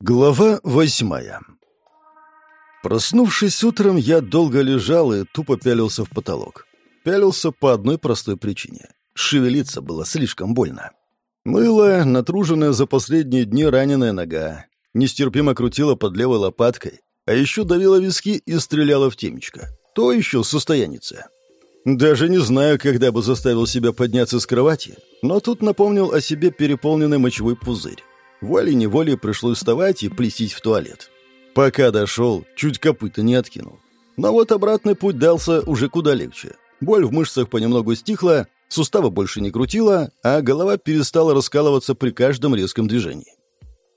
Глава восьмая Проснувшись утром, я долго лежал и тупо пялился в потолок. Пялился по одной простой причине. Шевелиться было слишком больно. Мыло, натруженная за последние дни раненая нога, нестерпимо крутила под левой лопаткой, а еще давила виски и стреляла в темечко. То еще состояница. Даже не знаю, когда бы заставил себя подняться с кровати, но тут напомнил о себе переполненный мочевой пузырь. Волей-неволей пришлось вставать и плестись в туалет. Пока дошел, чуть копыта не откинул. Но вот обратный путь дался уже куда легче. Боль в мышцах понемногу стихла, суставы больше не крутила, а голова перестала раскалываться при каждом резком движении.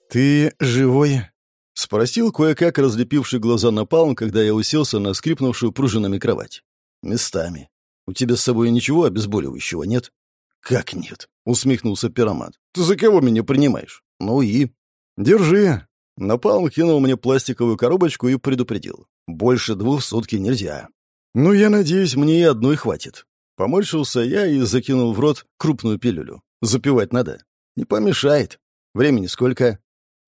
«Ты живой?» — спросил кое-как разлепивший глаза напалм, когда я уселся на скрипнувшую пружинами кровать. «Местами. У тебя с собой ничего обезболивающего нет?» «Как нет?» — усмехнулся пиромат. «Ты за кого меня принимаешь?» «Ну и...» «Держи». Напалм кинул мне пластиковую коробочку и предупредил. «Больше двух в сутки нельзя». «Ну, я надеюсь, мне и одной хватит». Поморщился я и закинул в рот крупную пилюлю. Запивать надо. Не помешает. Времени сколько?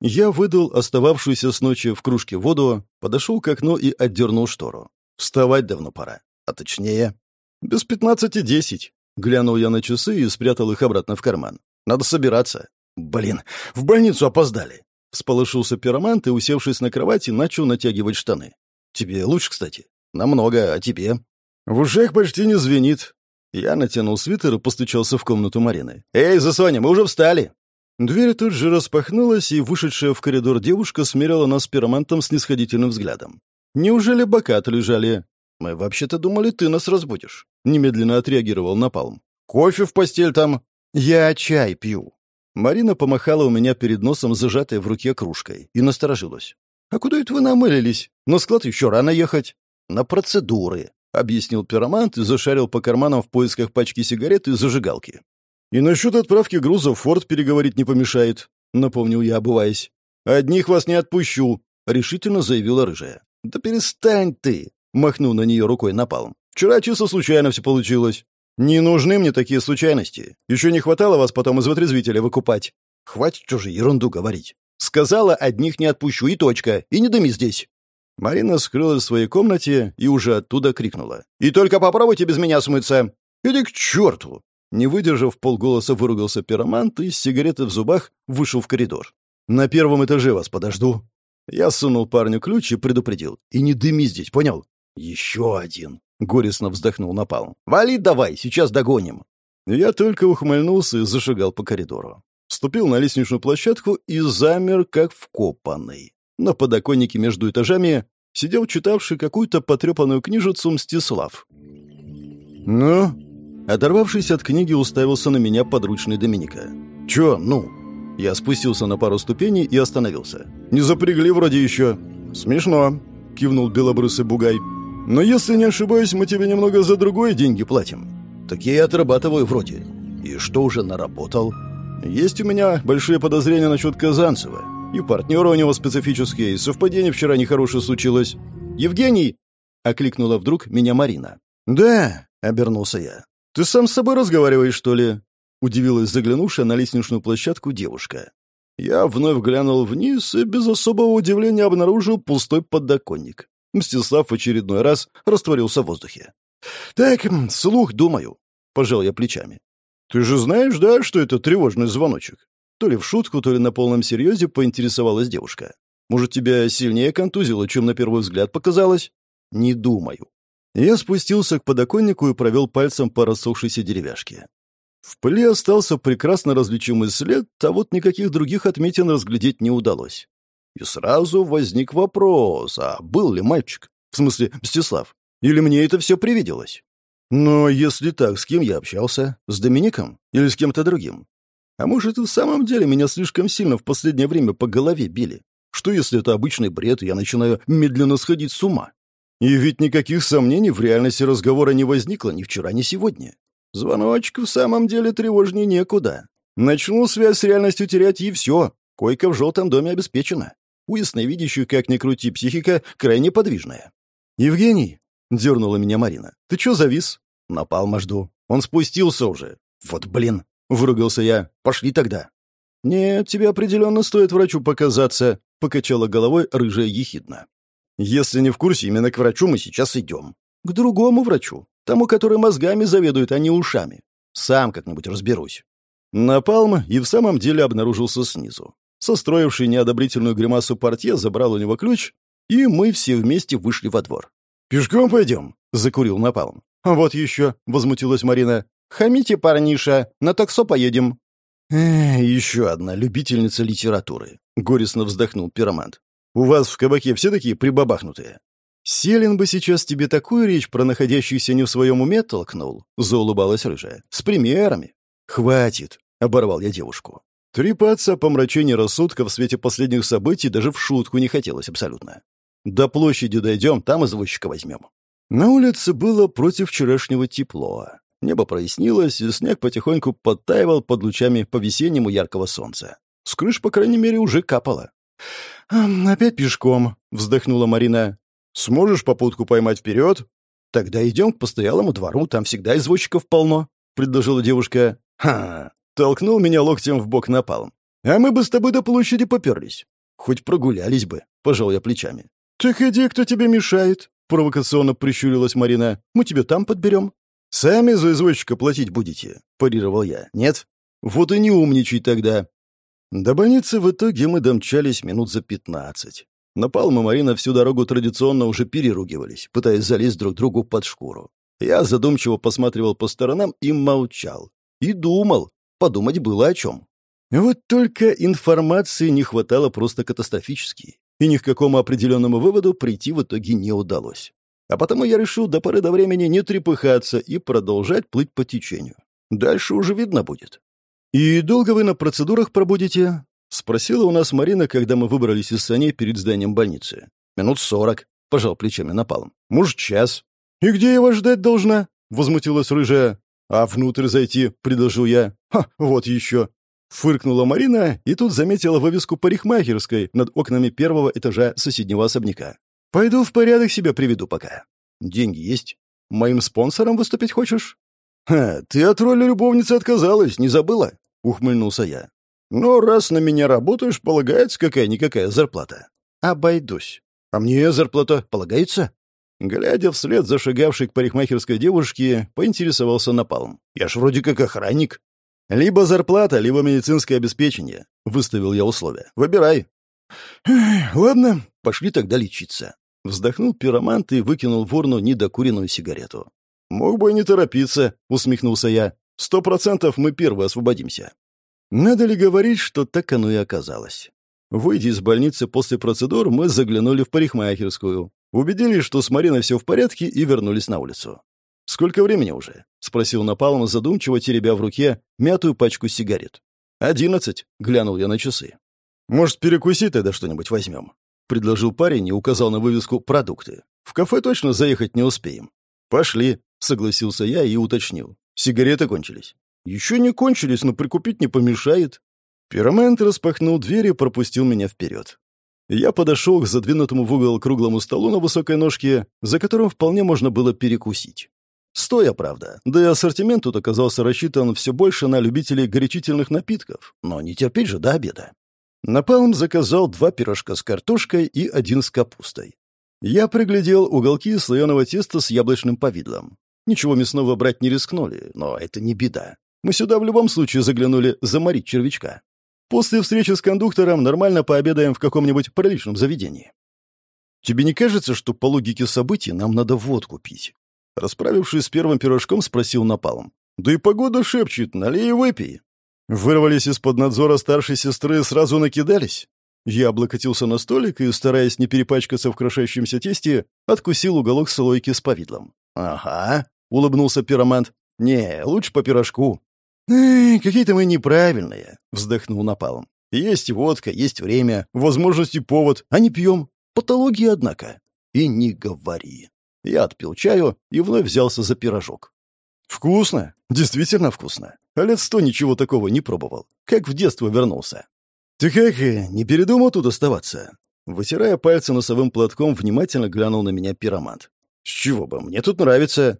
Я выдал остававшуюся с ночи в кружке воду, подошел к окну и отдернул штору. Вставать давно пора. А точнее, без пятнадцати десять. Глянул я на часы и спрятал их обратно в карман. Надо собираться. Блин, в больницу опоздали. Всполошился пиромант и, усевшись на кровати, начал натягивать штаны. Тебе лучше, кстати. Намного, а тебе? В ушах почти не звенит. Я натянул свитер и постучался в комнату Марины. «Эй, Засоня, мы уже встали!» Дверь тут же распахнулась, и вышедшая в коридор девушка смирила нас с пиромантом снисходительным взглядом. «Неужели бока отлежали?» «Мы вообще-то думали, ты нас разбудишь», — немедленно отреагировал Напалм. «Кофе в постель там?» «Я чай пью». Марина помахала у меня перед носом зажатой в руке кружкой и насторожилась. «А куда это вы намылились? На склад еще рано ехать». «На процедуры», — объяснил пиромант и зашарил по карманам в поисках пачки сигарет и зажигалки. «И насчет отправки груза в форт переговорить не помешает», — напомнил я, обуваясь. «Одних вас не отпущу», — решительно заявила рыжая. «Да перестань ты!» — махнул на нее рукой напалм. «Вчера чисто случайно все получилось. Не нужны мне такие случайности. Еще не хватало вас потом из вытрезвителя выкупать. Хватит чужие ерунду говорить. Сказала, одних не отпущу, и точка. И не дыми здесь». Марина скрылась в своей комнате и уже оттуда крикнула. «И только попробуйте без меня смыться!» «Иди к черту!» Не выдержав, полголоса выругался пиромант и с сигаретой в зубах вышел в коридор. «На первом этаже вас подожду». Я сунул парню ключ и предупредил. «И не дыми здесь, понял?» «Еще один», — горестно вздохнул Напалм. «Вали давай, сейчас догоним». Я только ухмыльнулся и зашагал по коридору. Вступил на лестничную площадку и замер, как вкопанный. На подоконнике между этажами сидел читавший какую-то потрепанную книжицу Мстислав. «Ну?» Оторвавшись от книги, уставился на меня подручный Доминика. «Чё, ну?» Я спустился на пару ступеней и остановился. «Не запрягли вроде еще». «Смешно», — кивнул белобрысый бугай. «Но если не ошибаюсь, мы тебе немного за другое деньги платим». «Так я и отрабатываю вроде». «И что уже наработал?» «Есть у меня большие подозрения насчет Казанцева. И партнеры у него специфические, и совпадение вчера нехорошее случилось». «Евгений!» — окликнула вдруг меня Марина. «Да», — обернулся я. «Ты сам с собой разговариваешь, что ли?» — удивилась заглянувшая на лестничную площадку девушка. Я вновь глянул вниз и без особого удивления обнаружил пустой подоконник. Мстислав в очередной раз растворился в воздухе. «Так, слух, думаю», — пожал я плечами. «Ты же знаешь, да, что это тревожный звоночек?» То ли в шутку, то ли на полном серьезе поинтересовалась девушка. «Может, тебя сильнее контузило, чем на первый взгляд показалось?» «Не думаю». Я спустился к подоконнику и провел пальцем по рассохшейся деревяшке. В пыли остался прекрасно различимый след, а вот никаких других отметин разглядеть не удалось. И сразу возник вопрос, а был ли мальчик? В смысле, Мстислав? Или мне это все привиделось? Но если так, с кем я общался? С Домиником? Или с кем-то другим? А может, и в самом деле меня слишком сильно в последнее время по голове били? Что, если это обычный бред, и я начинаю медленно сходить с ума? И ведь никаких сомнений в реальности разговора не возникло ни вчера, ни сегодня. Звоночек в самом деле тревожнее некуда. Начну связь с реальностью терять, и все. Койка в желтом доме обеспечена. У ясновидящих, как ни крути, психика крайне подвижная. «Евгений!» — дернула меня Марина. «Ты чё завис?» «Напал жду. Он спустился уже». «Вот блин!» — выругался я. «Пошли тогда». «Нет, тебе определенно стоит врачу показаться», — покачала головой рыжая ехидна. «Если не в курсе, именно к врачу мы сейчас идем. К другому врачу, тому, который мозгами заведует, а не ушами. Сам как-нибудь разберусь». Напалм и в самом деле обнаружился снизу. Состроивший неодобрительную гримасу портье забрал у него ключ, и мы все вместе вышли во двор. «Пешком пойдем», — закурил Напалм. «Вот еще», — возмутилась Марина. «Хамите, парниша, на таксо поедем». «Эх, еще одна любительница литературы», — горестно вздохнул пиромант. «У вас в кабаке все такие прибабахнутые?» «Селин бы сейчас тебе такую речь про находящийся не в своем уме толкнул», — заулыбалась рыжая. «С примерами». «Хватит», — оборвал я девушку. Трепаться по мрачению рассудка в свете последних событий даже в шутку не хотелось абсолютно. До площади дойдем, там извозчика возьмем. На улице было против вчерашнего тепло. Небо прояснилось, и снег потихоньку подтаивал под лучами по-весеннему яркого солнца. С крыш, по крайней мере, уже капало. «Опять пешком», — вздохнула Марина. «Сможешь попутку поймать вперед?» «Тогда идем к постоялому двору, там всегда извозчиков полно», — предложила девушка. «Ха!» — толкнул меня локтем в бок напалм. «А мы бы с тобой до площади поперлись. Хоть прогулялись бы», — пожал я плечами. «Так иди, кто тебе мешает», — провокационно прищурилась Марина. «Мы тебе там подберем». «Сами за извозчика платить будете?» — парировал я. «Нет?» «Вот и не умничай тогда». До больницы в итоге мы домчались минут за пятнадцать. Напалм и Марина всю дорогу традиционно уже переругивались, пытаясь залезть друг другу под шкуру. Я задумчиво посматривал по сторонам и молчал. И думал. Подумать было о чем. Вот только информации не хватало просто катастрофически, и ни к какому определенному выводу прийти в итоге не удалось. А потому я решил до поры до времени не трепыхаться и продолжать плыть по течению. Дальше уже видно будет. «И долго вы на процедурах пробудете?» — спросила у нас Марина, когда мы выбрались из саней перед зданием больницы. «Минут сорок», — пожал плечами напалом. «Может, час». «И где я вас ждать должна?» — возмутилась рыжая. «А внутрь зайти?» — предложил я. «Ха, вот еще». Фыркнула Марина и тут заметила вывеску парикмахерской над окнами первого этажа соседнего особняка. Пойду в порядок себя приведу пока. Деньги есть. Моим спонсором выступить хочешь? Ха, ты от роли любовницы отказалась, не забыла? Ухмыльнулся я. Но раз на меня работаешь, полагается какая-никакая зарплата. Обойдусь. А мне зарплата полагается? Глядя вслед зашагавшей к парикмахерской девушке, поинтересовался Напалм. «Я ж вроде как охранник». «Либо зарплата, либо медицинское обеспечение», — выставил я условия. «Выбирай». «Ладно, пошли тогда лечиться». Вздохнул пиромант и выкинул в урну недокуренную сигарету. «Мог бы и не торопиться», — усмехнулся я. «Сто процентов мы первые освободимся». Надо ли говорить, что так оно и оказалось? Выйдя из больницы после процедур, мы заглянули в парикмахерскую, убедились, что с Мариной все в порядке, и вернулись на улицу. «Сколько времени уже?» — спросил Напалм, задумчиво теребя в руке мятую пачку сигарет. «Одиннадцать», — глянул я на часы. «Может, перекусить тогда что-нибудь возьмем?» предложил парень и указал на вывеску «Продукты». «В кафе точно заехать не успеем». «Пошли», — согласился я и уточнил. «Сигареты кончились». «Еще не кончились, но прикупить не помешает». Пиромент распахнул дверь и пропустил меня вперед. Я подошел к задвинутому в угол круглому столу на высокой ножке, за которым вполне можно было перекусить. Стоя, правда, да и ассортимент тут оказался рассчитан все больше на любителей горячительных напитков, но не терпеть же до обеда. Напалм заказал два пирожка с картошкой и один с капустой. Я приглядел уголки слоеного теста с яблочным повидлом. Ничего мясного брать не рискнули, но это не беда. Мы сюда в любом случае заглянули заморить червячка. После встречи с кондуктором нормально пообедаем в каком-нибудь приличном заведении. Тебе не кажется, что по логике событий нам надо водку пить? Расправившись с первым пирожком, спросил Напалм. Да и погода шепчет, налей и выпей. Вырвались из-под надзора старшей сестры и сразу накидались. Я облокотился на столик и, стараясь не перепачкаться в крошащемся тесте, откусил уголок слойки с повидлом. «Ага», — улыбнулся пиромант. «Не, лучше по пирожку». «Эй, какие-то мы неправильные», — вздохнул Напалм. «Есть водка, есть время, возможности повод, а не пьем. Патология, однако. И не говори». Я отпил чаю и вновь взялся за пирожок. «Вкусно, действительно вкусно. А лет сто ничего такого не пробовал. Как в детство вернулся. «Ты как, э, не передумал тут оставаться?» Вытирая пальцы носовым платком, внимательно глянул на меня пиромант. «С чего бы? Мне тут нравится».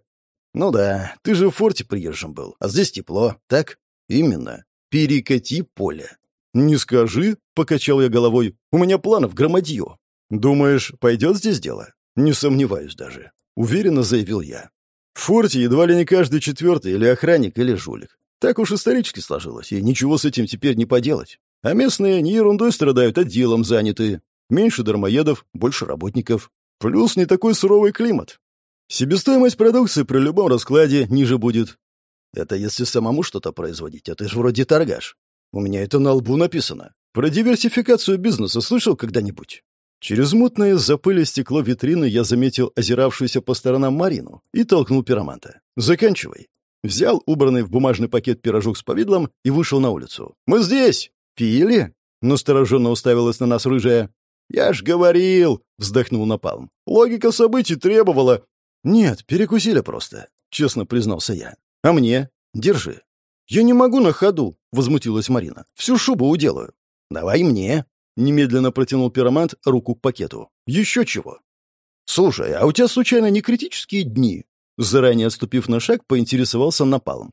«Ну да, ты же в форте приезжим был, а здесь тепло, так?» «Именно. Перекати поле». «Не скажи», — покачал я головой. «У меня планов громадье». «Думаешь, пойдет здесь дело?» «Не сомневаюсь даже», — уверенно заявил я. «В форте едва ли не каждый четвертый или охранник, или жулик. Так уж исторически сложилось, и ничего с этим теперь не поделать. А местные не ерундой страдают, а делом заняты. Меньше дармоедов, больше работников. Плюс не такой суровый климат. Себестоимость продукции при любом раскладе ниже будет. Это если самому что-то производить, а ты же вроде торгаш. У меня это на лбу написано. Про диверсификацию бизнеса слышал когда-нибудь? Через мутное за пыли стекло витрины я заметил озиравшуюся по сторонам Марину и толкнул пироманта. «Заканчивай». Взял убранный в бумажный пакет пирожок с повидлом и вышел на улицу. «Мы здесь!» «Пили?» — настороженно уставилась на нас рыжая. «Я ж говорил!» — вздохнул Напалм. «Логика событий требовала...» «Нет, перекусили просто», — честно признался я. «А мне? Держи». «Я не могу на ходу», — возмутилась Марина. «Всю шубу уделаю». «Давай мне», — немедленно протянул пиромант руку к пакету. «Еще чего?» «Слушай, а у тебя случайно не критические дни?» Заранее отступив на шаг, поинтересовался Напалм.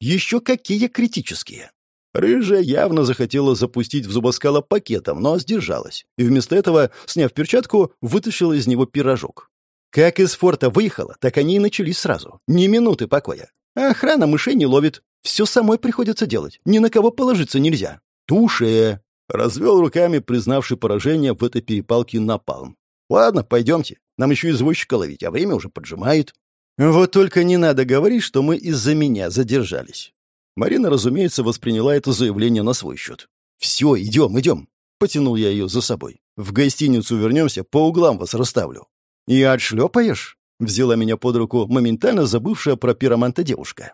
«Еще какие критические?» Рыжая явно захотела запустить в зубоскала пакетом, но сдержалась, и вместо этого, сняв перчатку, вытащила из него пирожок. Как из форта выехала, так они и начались сразу. Ни минуты покоя. А охрана мышей не ловит. Все самой приходится делать. Ни на кого положиться нельзя. Туше! Развел руками, признавший поражение в этой перепалке напалм. Ладно, пойдемте. Нам еще извозчика ловить, а время уже поджимает. Вот только не надо говорить, что мы из-за меня задержались. Марина, разумеется, восприняла это заявление на свой счет. «Все, идем, идем!» Потянул я ее за собой. «В гостиницу вернемся, по углам вас расставлю». «И отшлепаешь?» — взяла меня под руку моментально забывшая про пироманта девушка.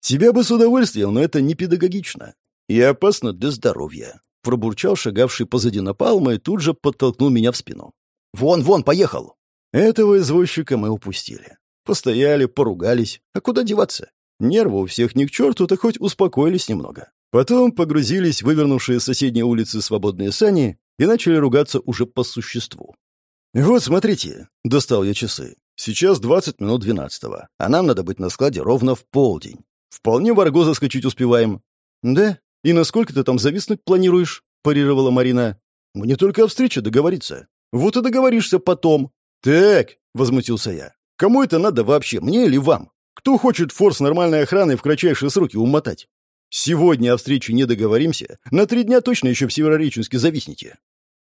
«Тебя бы с удовольствием, но это не педагогично. И опасно для здоровья», — пробурчал шагавший позади напалма и тут же подтолкнул меня в спину. «Вон, вон, поехал!» Этого извозчика мы упустили. Постояли, поругались. А куда деваться? Нервы у всех ни к черту, так хоть успокоились немного. Потом погрузились вывернувшие с соседней улицы свободные сани и начали ругаться уже по существу. «Вот, смотрите», — достал я часы. «Сейчас 20 минут 12 а нам надо быть на складе ровно в полдень. Вполне в арго заскочить успеваем». «Да? И насколько ты там зависнуть планируешь?» — парировала Марина. «Мне только о встрече договориться». «Вот и договоришься потом». «Так», — возмутился я. «Кому это надо вообще, мне или вам?» Кто хочет форс нормальной охраны в кратчайшие сроки умотать? Сегодня о встрече не договоримся. На три дня точно еще в Северореченске зависнете.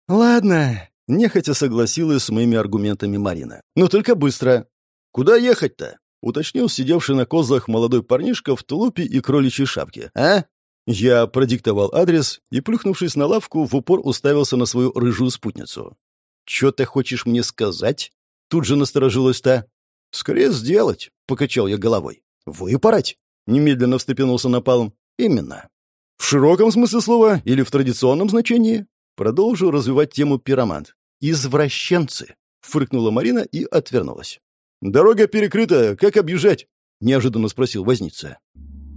Ладно, нехотя согласилась с моими аргументами Марина. Но только быстро. Куда ехать-то? Уточнил сидевший на козлах молодой парнишка в тулупе и кроличьей шапке. А? Я продиктовал адрес и, плюхнувшись на лавку, в упор уставился на свою рыжую спутницу. «Чё ты хочешь мне сказать?» Тут же насторожилась та. «Скорее сделать», — покачал я головой. «Выпороть?» — немедленно встрепенулся Напалм. «Именно». «В широком смысле слова или в традиционном значении?» Продолжил развивать тему пиромант. «Извращенцы», — фыркнула Марина и отвернулась. «Дорога перекрыта, как объезжать?» — неожиданно спросил возница.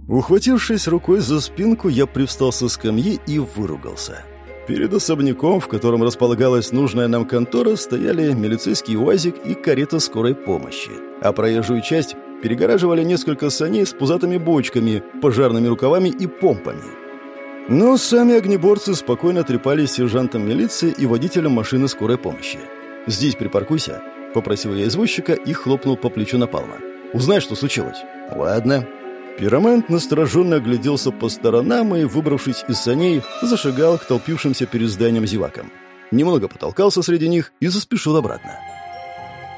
Ухватившись рукой за спинку, я привстал со скамьи и выругался. Перед особняком, в котором располагалась нужная нам контора, стояли милицейский УАЗик и карета скорой помощи, а проезжую часть перегораживали несколько саней с пузатыми бочками, пожарными рукавами и помпами. Но сами огнеборцы спокойно трепались сержантом милиции и водителем машины скорой помощи. «Здесь припаркуйся», — попросил я извозчика и хлопнул по плечу Напалма. «Узнай, что случилось». «Ладно», Пиромант настороженно огляделся по сторонам и, выбравшись из саней, зашагал к толпившимся перед зданием зевакам. Немного потолкался среди них и заспешил обратно.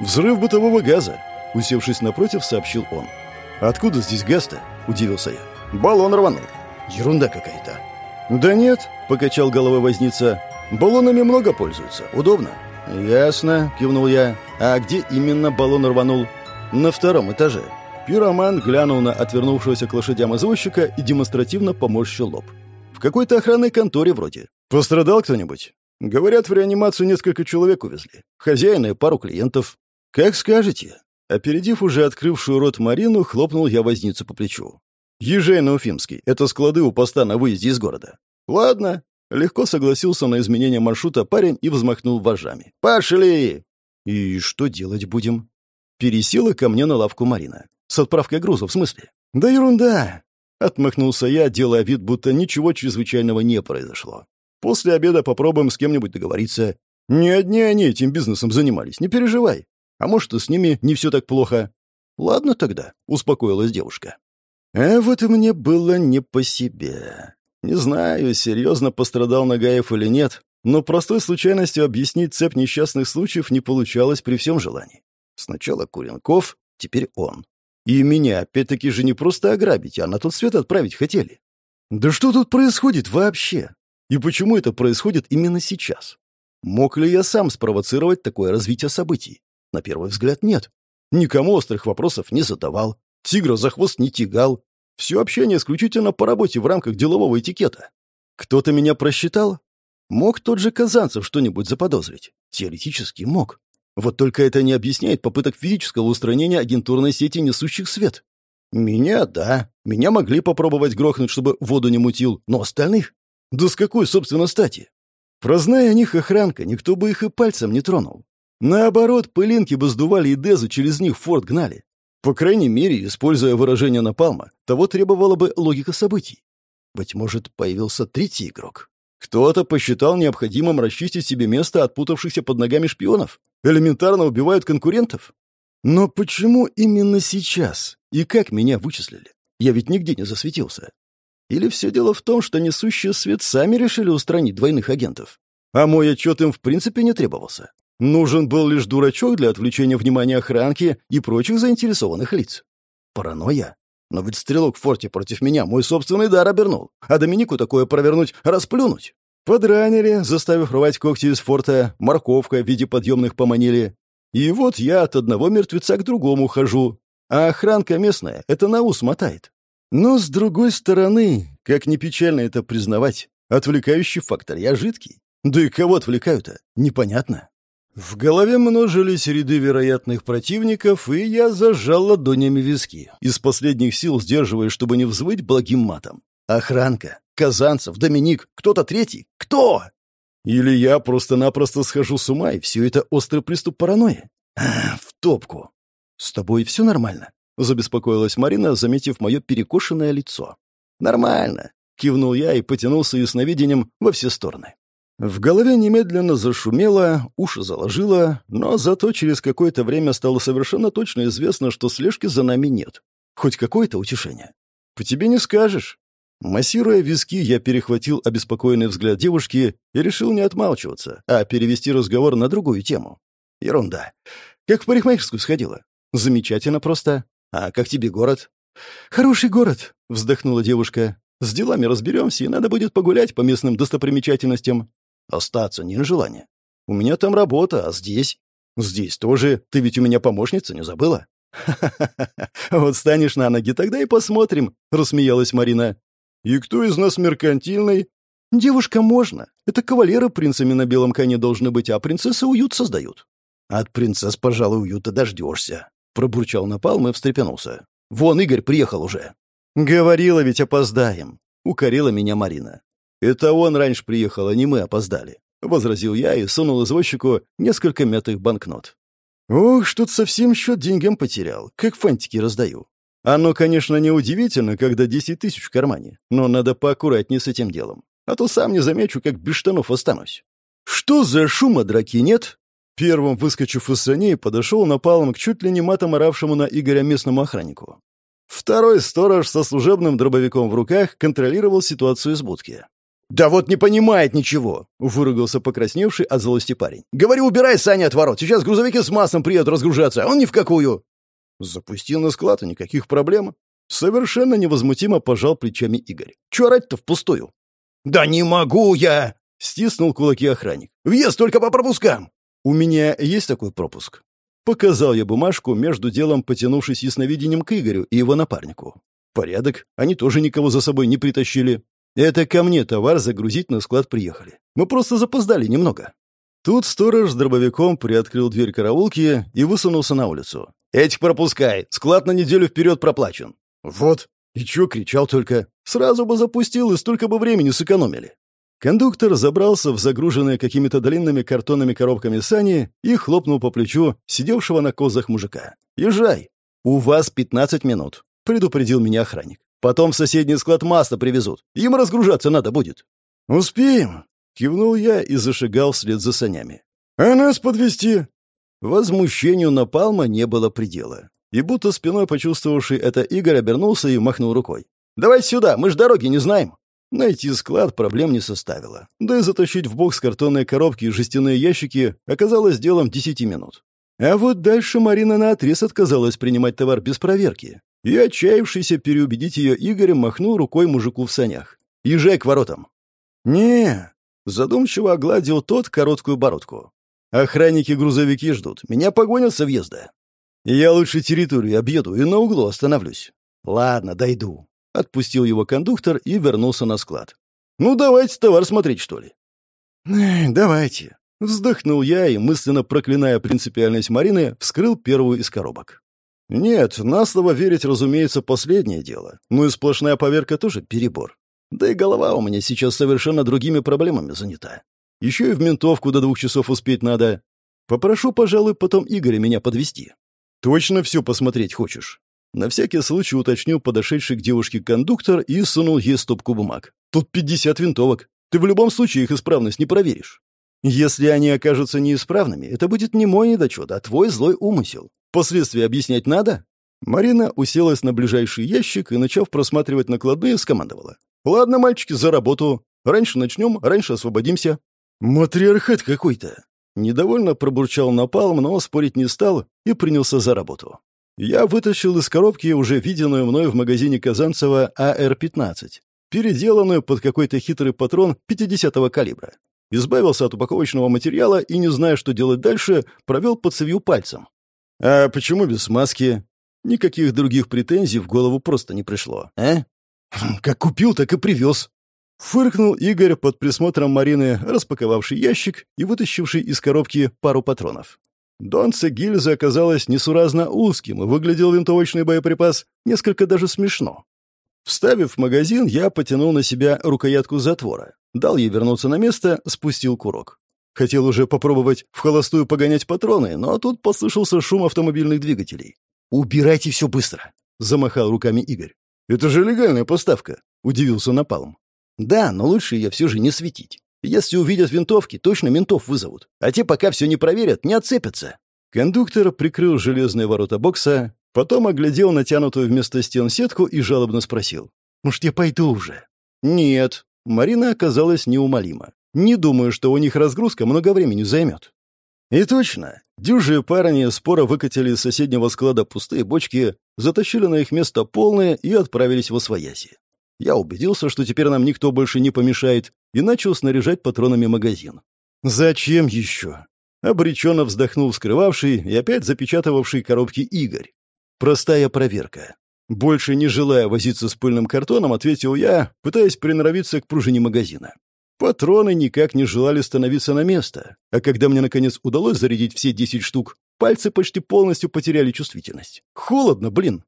«Взрыв бытового газа!» — усевшись напротив, сообщил он. «Откуда здесь газ-то?» — удивился я. «Баллон рванул». «Ерунда какая-то». «Да нет», — покачал головой возница. «Баллонами много пользуются. Удобно». «Ясно», — кивнул я. «А где именно баллон рванул?» «На втором этаже. Пироман глянул на отвернувшегося к лошадям извозчика и демонстративно поморщил лоб. «В какой-то охранной конторе вроде. Пострадал кто-нибудь?» «Говорят, в реанимацию несколько человек увезли. Хозяина и пару клиентов». «Как скажете». Опередив уже открывшую рот Марину, хлопнул я возницу по плечу. «Езжай на Уфимский. Это склады у поста на выезде из города». «Ладно». Легко согласился на изменение маршрута парень и взмахнул вожжами. «Пошли!» «И что делать будем?» Пересела ко мне на лавку Марина. С отправкой груза, в смысле? Да ерунда. Отмахнулся я, делая вид, будто ничего чрезвычайного не произошло. После обеда попробуем с кем-нибудь договориться. Не одни они этим бизнесом занимались, не переживай. А может, и с ними не все так плохо. Ладно тогда, успокоилась девушка. А вот и мне было не по себе. Не знаю, серьезно пострадал Нагаев или нет, но простой случайностью объяснить цепь несчастных случаев не получалось при всем желании. Сначала Куренков, теперь он. И меня, опять-таки же, не просто ограбить, а на тот свет отправить хотели. Да что тут происходит вообще? И почему это происходит именно сейчас? Мог ли я сам спровоцировать такое развитие событий? На первый взгляд, нет. Никому острых вопросов не задавал, тигра за хвост не тягал. Все общение исключительно по работе в рамках делового этикета. Кто-то меня просчитал? Мог тот же Казанцев что-нибудь заподозрить? Теоретически мог. Вот только это не объясняет попыток физического устранения агентурной сети несущих свет. Меня, да. Меня могли попробовать грохнуть, чтобы воду не мутил, но остальных? Да с какой, собственно, стати? Прозная о них охранка, никто бы их и пальцем не тронул. Наоборот, пылинки бы сдували и Дезу через них в форт гнали. По крайней мере, используя выражение Напалма, того требовала бы логика событий. Быть может, появился третий игрок. Кто-то посчитал необходимым расчистить себе место от путавшихся под ногами шпионов. Элементарно убивают конкурентов. Но почему именно сейчас? И как меня вычислили? Я ведь нигде не засветился. Или все дело в том, что несущие свет сами решили устранить двойных агентов? А мой отчет им в принципе не требовался. Нужен был лишь дурачок для отвлечения внимания охранки и прочих заинтересованных лиц. Паранойя? Но ведь стрелок в форте против меня мой собственный дар обернул, а Доминику такое провернуть — расплюнуть. Подранили, заставив рвать когти из форта, морковка в виде подъемных поманили. И вот я от одного мертвеца к другому хожу, а охранка местная это на ус мотает. Но, с другой стороны, как ни печально это признавать, отвлекающий фактор я жидкий. Да и кого отвлекаю-то? Непонятно. В голове множились ряды вероятных противников, и я зажал ладонями виски, из последних сил сдерживая, чтобы не взвыть благим матом. Охранка, Казанцев, Доминик, кто-то третий. Кто? Или я просто-напросто схожу с ума, и все это острый приступ паранойи? А, в топку. С тобой все нормально? Забеспокоилась Марина, заметив мое перекошенное лицо. «Нормально», — кивнул я и потянулся ясновидением во все стороны. В голове немедленно зашумело, уши заложило, но зато через какое-то время стало совершенно точно известно, что слежки за нами нет. Хоть какое-то утешение. По тебе не скажешь. Массируя виски, я перехватил обеспокоенный взгляд девушки и решил не отмалчиваться, а перевести разговор на другую тему. Ерунда. Как в парикмахерскую сходила? Замечательно просто. А как тебе город? Хороший город, вздохнула девушка. С делами разберемся, и надо будет погулять по местным достопримечательностям. Остаться не желание. У меня там работа, а здесь? Здесь тоже. Ты ведь у меня помощница, не забыла? «Ха-ха-ха! Вот станешь на ноги, тогда и посмотрим», — рассмеялась Марина. «И кто из нас меркантильный?» «Девушка можно. Это кавалеры принцами на белом коне должны быть, а принцессы уют создают». «От принцесс, пожалуй, уюта дождешься», — пробурчал Напалм и встрепенулся. «Вон, Игорь приехал уже». «Говорила ведь, опоздаем», — укорила меня Марина. «Это он раньше приехал, а не мы опоздали», — возразил я и сунул извозчику несколько мятых банкнот. «Ох, что-то совсем счет деньгам потерял, как фантики раздаю. Оно, конечно, неудивительно, когда десять тысяч в кармане, но надо поаккуратнее с этим делом, а то сам не замечу, как без штанов останусь». «Что за шума, драки, нет?» Первым, выскочив из саней, подошел напалом к чуть ли не матом оравшему на Игоря местному охраннику. Второй сторож со служебным дробовиком в руках контролировал ситуацию из будки. «Да вот не понимает ничего!» — выругался покрасневший от злости парень. «Говорю, убирай сани от ворот, сейчас грузовики с маслом приедут разгружаться, а он ни в какую!» Запустил на склад, и никаких проблем. Совершенно невозмутимо пожал плечами Игорь. «Чё орать-то впустую?» «Да не могу я!» — стиснул кулаки охранник. «Въезд только по пропускам!» «У меня есть такой пропуск?» Показал я бумажку, между делом потянувшись ясновидением к Игорю и его напарнику. «Порядок, они тоже никого за собой не притащили. Это ко мне товар загрузить на склад приехали. Мы просто запоздали немного. Тут сторож с дробовиком приоткрыл дверь караулки и высунулся на улицу. «Этих пропускай! Склад на неделю вперед проплачен!» «Вот!» И чё кричал только? Сразу бы запустил, и столько бы времени сэкономили. Кондуктор забрался в загруженные какими-то длинными картонными коробками сани и хлопнул по плечу сидевшего на козах мужика. «Езжай! У вас пятнадцать минут», — предупредил меня охранник. Потом в соседний склад масло привезут. Им разгружаться надо будет». «Успеем», — Кивнул я и зашагал вслед за санями. «А нас подвести Возмущению Напалма не было предела. И будто спиной почувствовавший это Игорь обернулся и махнул рукой. «Давай сюда, мы ж дороги не знаем!» Найти склад проблем не составило. Да и затащить в бокс картонные коробки и жестяные ящики оказалось делом десяти минут. А вот дальше Марина наотрез отказалась принимать товар без проверки. И отчаявшийся переубедить ее Игорь махнул рукой мужику в санях. «Езжай к воротам». «Не», — задумчиво огладил тот короткую бородку. «Охранники-грузовики ждут. Меня погонят со въезда. Я лучше территорию объеду и на углу остановлюсь». «Ладно, дойду». Отпустил его кондуктор и вернулся на склад. «Ну, давайте товар смотреть, что ли». «Давайте», Вздохнул я и, мысленно проклиная принципиальность Марины, вскрыл первую из коробок. Нет, на слово верить, разумеется, последнее дело. Ну и сплошная поверка тоже перебор. Да и голова у меня сейчас совершенно другими проблемами занята. Еще и в ментовку до двух часов успеть надо. Попрошу, пожалуй, потом Игоря меня подвести. Точно все посмотреть хочешь? На всякий случай уточнил подошедший к девушке кондуктор и сунул ей стопку бумаг. Тут 50 винтовок. Ты в любом случае их исправность не проверишь. Если они окажутся неисправными, это будет не мой недочет, а твой злой умысел. Последствия объяснять надо?» Марина уселась на ближайший ящик и, начав просматривать накладные, скомандовала. «Ладно, мальчики, за работу. Раньше начнем, раньше освободимся». «Матриархат какой-то!» Недовольно пробурчал напалм, но спорить не стал и принялся за работу. Я вытащил из коробки уже виденную мной в магазине Казанцева АР-15, переделанную под какой-то хитрый патрон 50-го калибра. Избавился от упаковочного материала и, не зная, что делать дальше, провел по цевью пальцем. А почему без маски? Никаких других претензий в голову просто не пришло, а? Как купил, так и привез. Фыркнул Игорь под присмотром Марины, распаковавший ящик и вытащивший из коробки пару патронов. Донце гильзы оказалось несуразно узким, и выглядел винтовочный боеприпас несколько даже смешно. Вставив в магазин, я потянул на себя рукоятку затвора, дал ей вернуться на место, спустил курок. Хотел уже попробовать в холостую погонять патроны, но тут послышался шум автомобильных двигателей. «Убирайте все быстро!» — замахал руками Игорь. «Это же легальная поставка!» — удивился Напалм. «Да, но лучше ее все же не светить. Если увидят винтовки, точно ментов вызовут. А те пока все не проверят, не отцепятся». Кондуктор прикрыл железные ворота бокса, потом оглядел натянутую вместо стен сетку и жалобно спросил. «Может, я пойду уже?» «Нет». Марина оказалась неумолима. Не думаю, что у них разгрузка много времени займет. И точно. Дюжие парни споро выкатили из соседнего склада пустые бочки, затащили на их место полные и отправились в освояси. Я убедился, что теперь нам никто больше не помешает, и начал снаряжать патронами магазин. «Зачем еще?» Обреченно вздохнул скрывавший и опять запечатывавший коробки Игорь. «Простая проверка. Больше не желая возиться с пыльным картоном, ответил я, пытаясь приноровиться к пружине магазина. Патроны никак не желали становиться на место, а когда мне, наконец, удалось зарядить все десять штук, пальцы почти полностью потеряли чувствительность. Холодно, блин.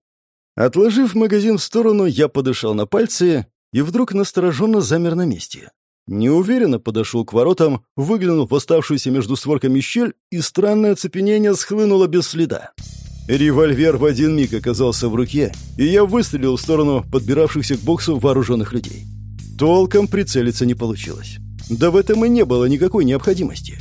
Отложив магазин в сторону, я подышал на пальцы и вдруг настороженно замер на месте. Неуверенно подошел к воротам, выглянул в оставшуюся между створками щель, и странное оцепенение схлынуло без следа. Револьвер в один миг оказался в руке, и я выстрелил в сторону подбиравшихся к боксу вооруженных людей. Толком прицелиться не получилось. Да в этом и не было никакой необходимости.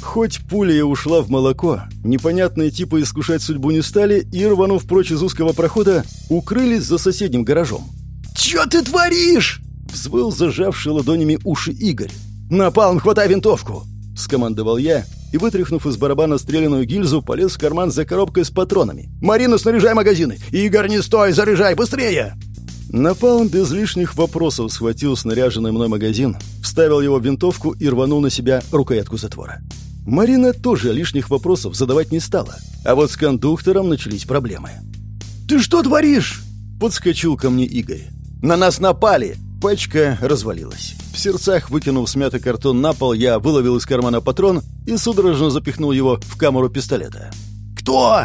Хоть пуля и ушла в молоко, непонятные типы искушать судьбу не стали и, рванув прочь из узкого прохода, укрылись за соседним гаражом. «Чё ты творишь?» — взвыл зажавший ладонями уши Игорь. «Напалм, хватай винтовку!» — скомандовал я и, вытряхнув из барабана стреляную гильзу, полез в карман за коробкой с патронами. «Марина, снаряжай магазины! Игорь, не стой! Заряжай! Быстрее!» Напалм без лишних вопросов схватил снаряженный мной магазин, вставил его в винтовку и рванул на себя рукоятку затвора. Марина тоже лишних вопросов задавать не стала, а вот с кондуктором начались проблемы. «Ты что творишь?» — подскочил ко мне Игорь. «На нас напали!» Пачка развалилась. В сердцах, выкинув смятый картон на пол, я выловил из кармана патрон и судорожно запихнул его в камеру пистолета. «Кто?»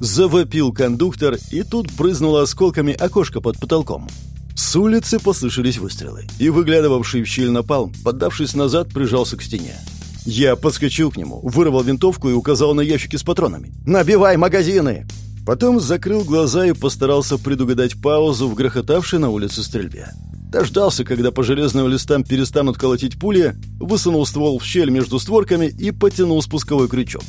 Завопил кондуктор, и тут брызнуло осколками окошко под потолком. С улицы послышались выстрелы, и выглядывавший в щель напал, поддавшись назад, прижался к стене. Я подскочил к нему, вырвал винтовку и указал на ящики с патронами. «Набивай магазины!» Потом закрыл глаза и постарался предугадать паузу в грохотавшей на улице стрельбе. Дождался, когда по железным листам перестанут колотить пули, высунул ствол в щель между створками и потянул спусковой крючок.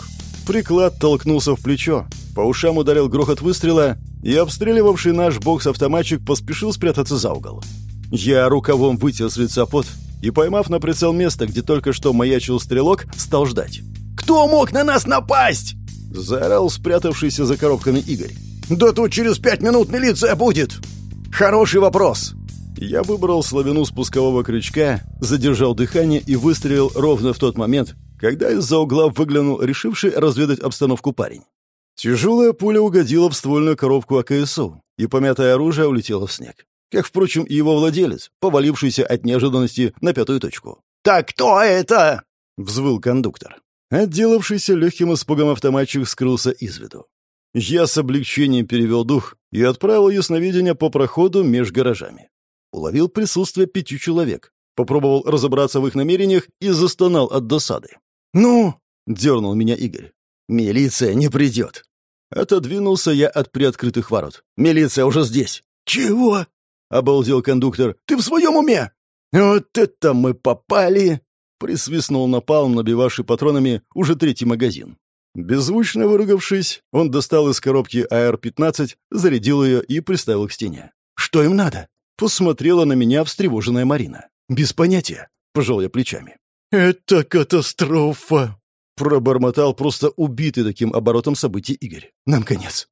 Приклад толкнулся в плечо. По ушам ударил грохот выстрела, и обстреливавший наш бокс-автоматчик поспешил спрятаться за угол. Я рукавом вытер с лица пот и, поймав на прицел место, где только что маячил стрелок, стал ждать. «Кто мог на нас напасть?» — заорал спрятавшийся за коробками Игорь. «Да тут через пять минут милиция будет!» «Хороший вопрос!» Я выбрал слабину спускового крючка, задержал дыхание и выстрелил ровно в тот момент, когда из-за угла выглянул решивший разведать обстановку парень. Тяжелая пуля угодила в ствольную коробку АКСУ, и помятое оружие улетело в снег. Как, впрочем, и его владелец, повалившийся от неожиданности на пятую точку. «Так кто это?» — взвыл кондуктор. Отделавшийся легким испугом автоматчик скрылся из виду. Я с облегчением перевел дух и отправил ясновидение по проходу меж гаражами. Уловил присутствие пяти человек, попробовал разобраться в их намерениях и застонал от досады. «Ну?» — дернул меня Игорь. «Милиция не придет». Отодвинулся я от приоткрытых ворот. «Милиция уже здесь». «Чего?» — обалдел кондуктор. «Ты в своем уме?» «Вот это мы попали!» — присвистнул напалм, набивавший патронами уже третий магазин. Беззвучно выругавшись, он достал из коробки АР-15, зарядил ее и приставил к стене. «Что им надо?» Посмотрела на меня встревоженная Марина. «Без понятия», — пожал я плечами. «Это катастрофа!» — пробормотал просто убитый таким оборотом событий Игорь. «Нам конец».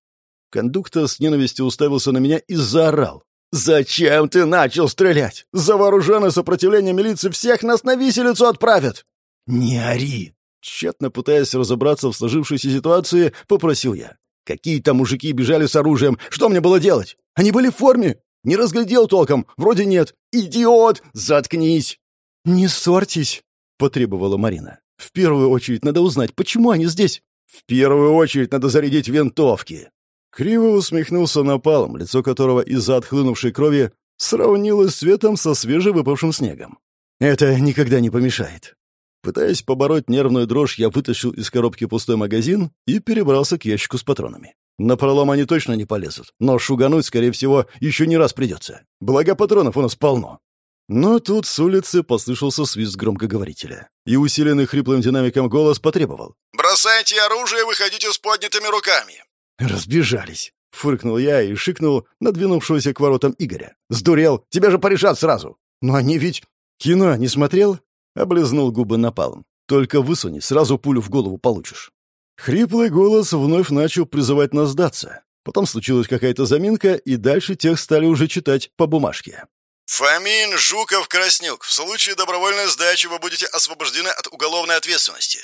Кондуктор с ненавистью уставился на меня и заорал. «Зачем ты начал стрелять? За вооруженное сопротивление милиции всех нас на виселицу отправят!» «Не ори!» Тщетно пытаясь разобраться в сложившейся ситуации, попросил я. «Какие там мужики бежали с оружием? Что мне было делать? Они были в форме? Не разглядел толком. Вроде нет. Идиот! Заткнись!» «Не ссорьтесь!» — потребовала Марина. «В первую очередь надо узнать, почему они здесь?» «В первую очередь надо зарядить винтовки!» Криво усмехнулся напалом, лицо которого из-за отхлынувшей крови сравнилось светом со свежевыпавшим снегом. «Это никогда не помешает». Пытаясь побороть нервную дрожь, я вытащил из коробки пустой магазин и перебрался к ящику с патронами. На пролом они точно не полезут, но шугануть, скорее всего, еще не раз придется. Благо патронов у нас полно. Но тут с улицы послышался свист громкоговорителя, и усиленный хриплым динамиком голос потребовал. «Бросайте оружие и выходите с поднятыми руками!» «Разбежались!» — фыркнул я и шикнул надвинувшегося к воротам Игоря. «Сдурел! Тебя же порешат сразу!» «Но они ведь...» «Кино не смотрел?» — облизнул губы напалом. «Только высуни, сразу пулю в голову получишь». Хриплый голос вновь начал призывать нас сдаться. Потом случилась какая-то заминка, и дальше тех стали уже читать по бумажке. «Фомин, Жуков, Краснюк. В случае добровольной сдачи вы будете освобождены от уголовной ответственности».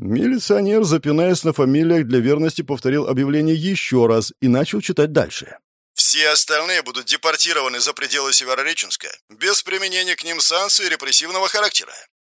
Милиционер, запинаясь на фамилиях, для верности повторил объявление еще раз и начал читать дальше. «Все остальные будут депортированы за пределы Северореченска без применения к ним санкций репрессивного характера».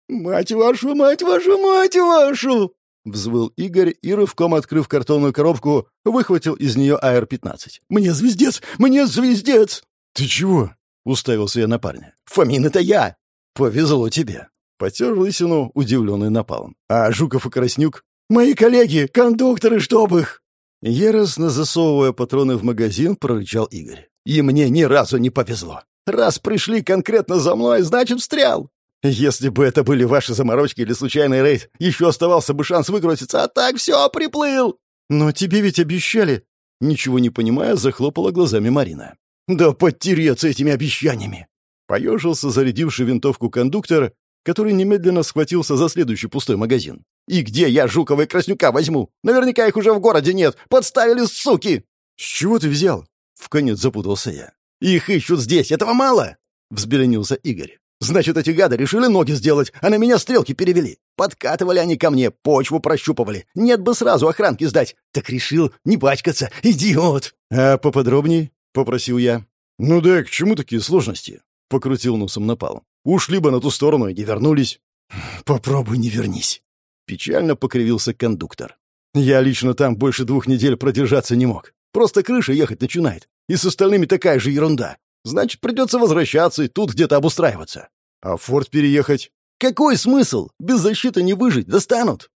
«Мать вашу, мать вашу, мать вашу!» Взвыл Игорь и, рывком открыв картонную коробку, выхватил из нее АР-15. «Мне звездец! Мне звездец!» «Ты чего?» — уставился я на парня. «Фомин, это я!» «Повезло тебе!» Потер лысину, удивленный напалом. «А Жуков и Краснюк?» «Мои коллеги, кондукторы, чтоб их!» Яростно засовывая патроны в магазин, прорычал Игорь. «И мне ни разу не повезло. Раз пришли конкретно за мной, значит, встрял. Если бы это были ваши заморочки или случайный рейд, еще оставался бы шанс выкрутиться, а так все, приплыл!» «Но тебе ведь обещали!» Ничего не понимая, захлопала глазами Марина. «Да подтереться этими обещаниями!» Поежился зарядивший винтовку кондуктор, который немедленно схватился за следующий пустой магазин. «И где я Жукова и Краснюка возьму? Наверняка их уже в городе нет! Подставили, суки!» «С чего ты взял?» — вконец запутался я. «Их ищут здесь, этого мало!» — взбеленился Игорь. Значит, эти гады решили ноги сделать, а на меня стрелки перевели. Подкатывали они ко мне, почву прощупывали. Нет бы сразу охранки сдать. Так решил не пачкаться. Идиот!» «А поподробней?» — попросил я. «Ну да, к чему такие сложности?» — покрутил носом напал. «Ушли бы на ту сторону и не вернулись». «Попробуй не вернись». Печально покривился кондуктор. «Я лично там больше двух недель продержаться не мог. Просто крыша ехать начинает. И с остальными такая же ерунда. Значит, придется возвращаться и тут где-то обустраиваться. А в форт переехать? Какой смысл? Без защиты не выжить, достанут.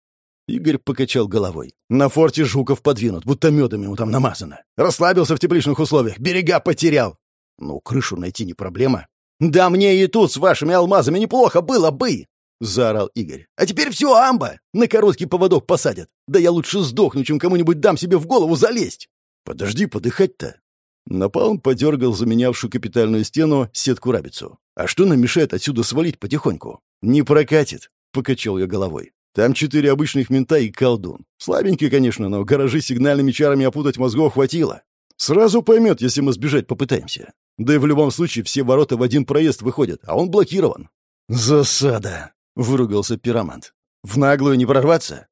Игорь покачал головой. На форте жуков подвинут, будто медом ему там намазано. Расслабился в тепличных условиях, берега потерял. Ну, крышу найти не проблема. «Да мне и тут с вашими алмазами неплохо было бы!» — заорал Игорь. «А теперь все, амба! На короткий поводок посадят! Да я лучше сдохну, чем кому-нибудь дам себе в голову залезть!» «Подожди подыхать-то!» Напалм подергал заменявшую капитальную стену сетку-рабицу. «А что нам мешает отсюда свалить потихоньку?» «Не прокатит», — покачал я головой. «Там четыре обычных мента и колдун. Слабенький, конечно, но гаражи сигнальными чарами опутать мозгов хватило. Сразу поймет, если мы сбежать попытаемся. Да и в любом случае все ворота в один проезд выходят, а он блокирован». «Засада!» — выругался пиромант. «В наглую не прорваться?»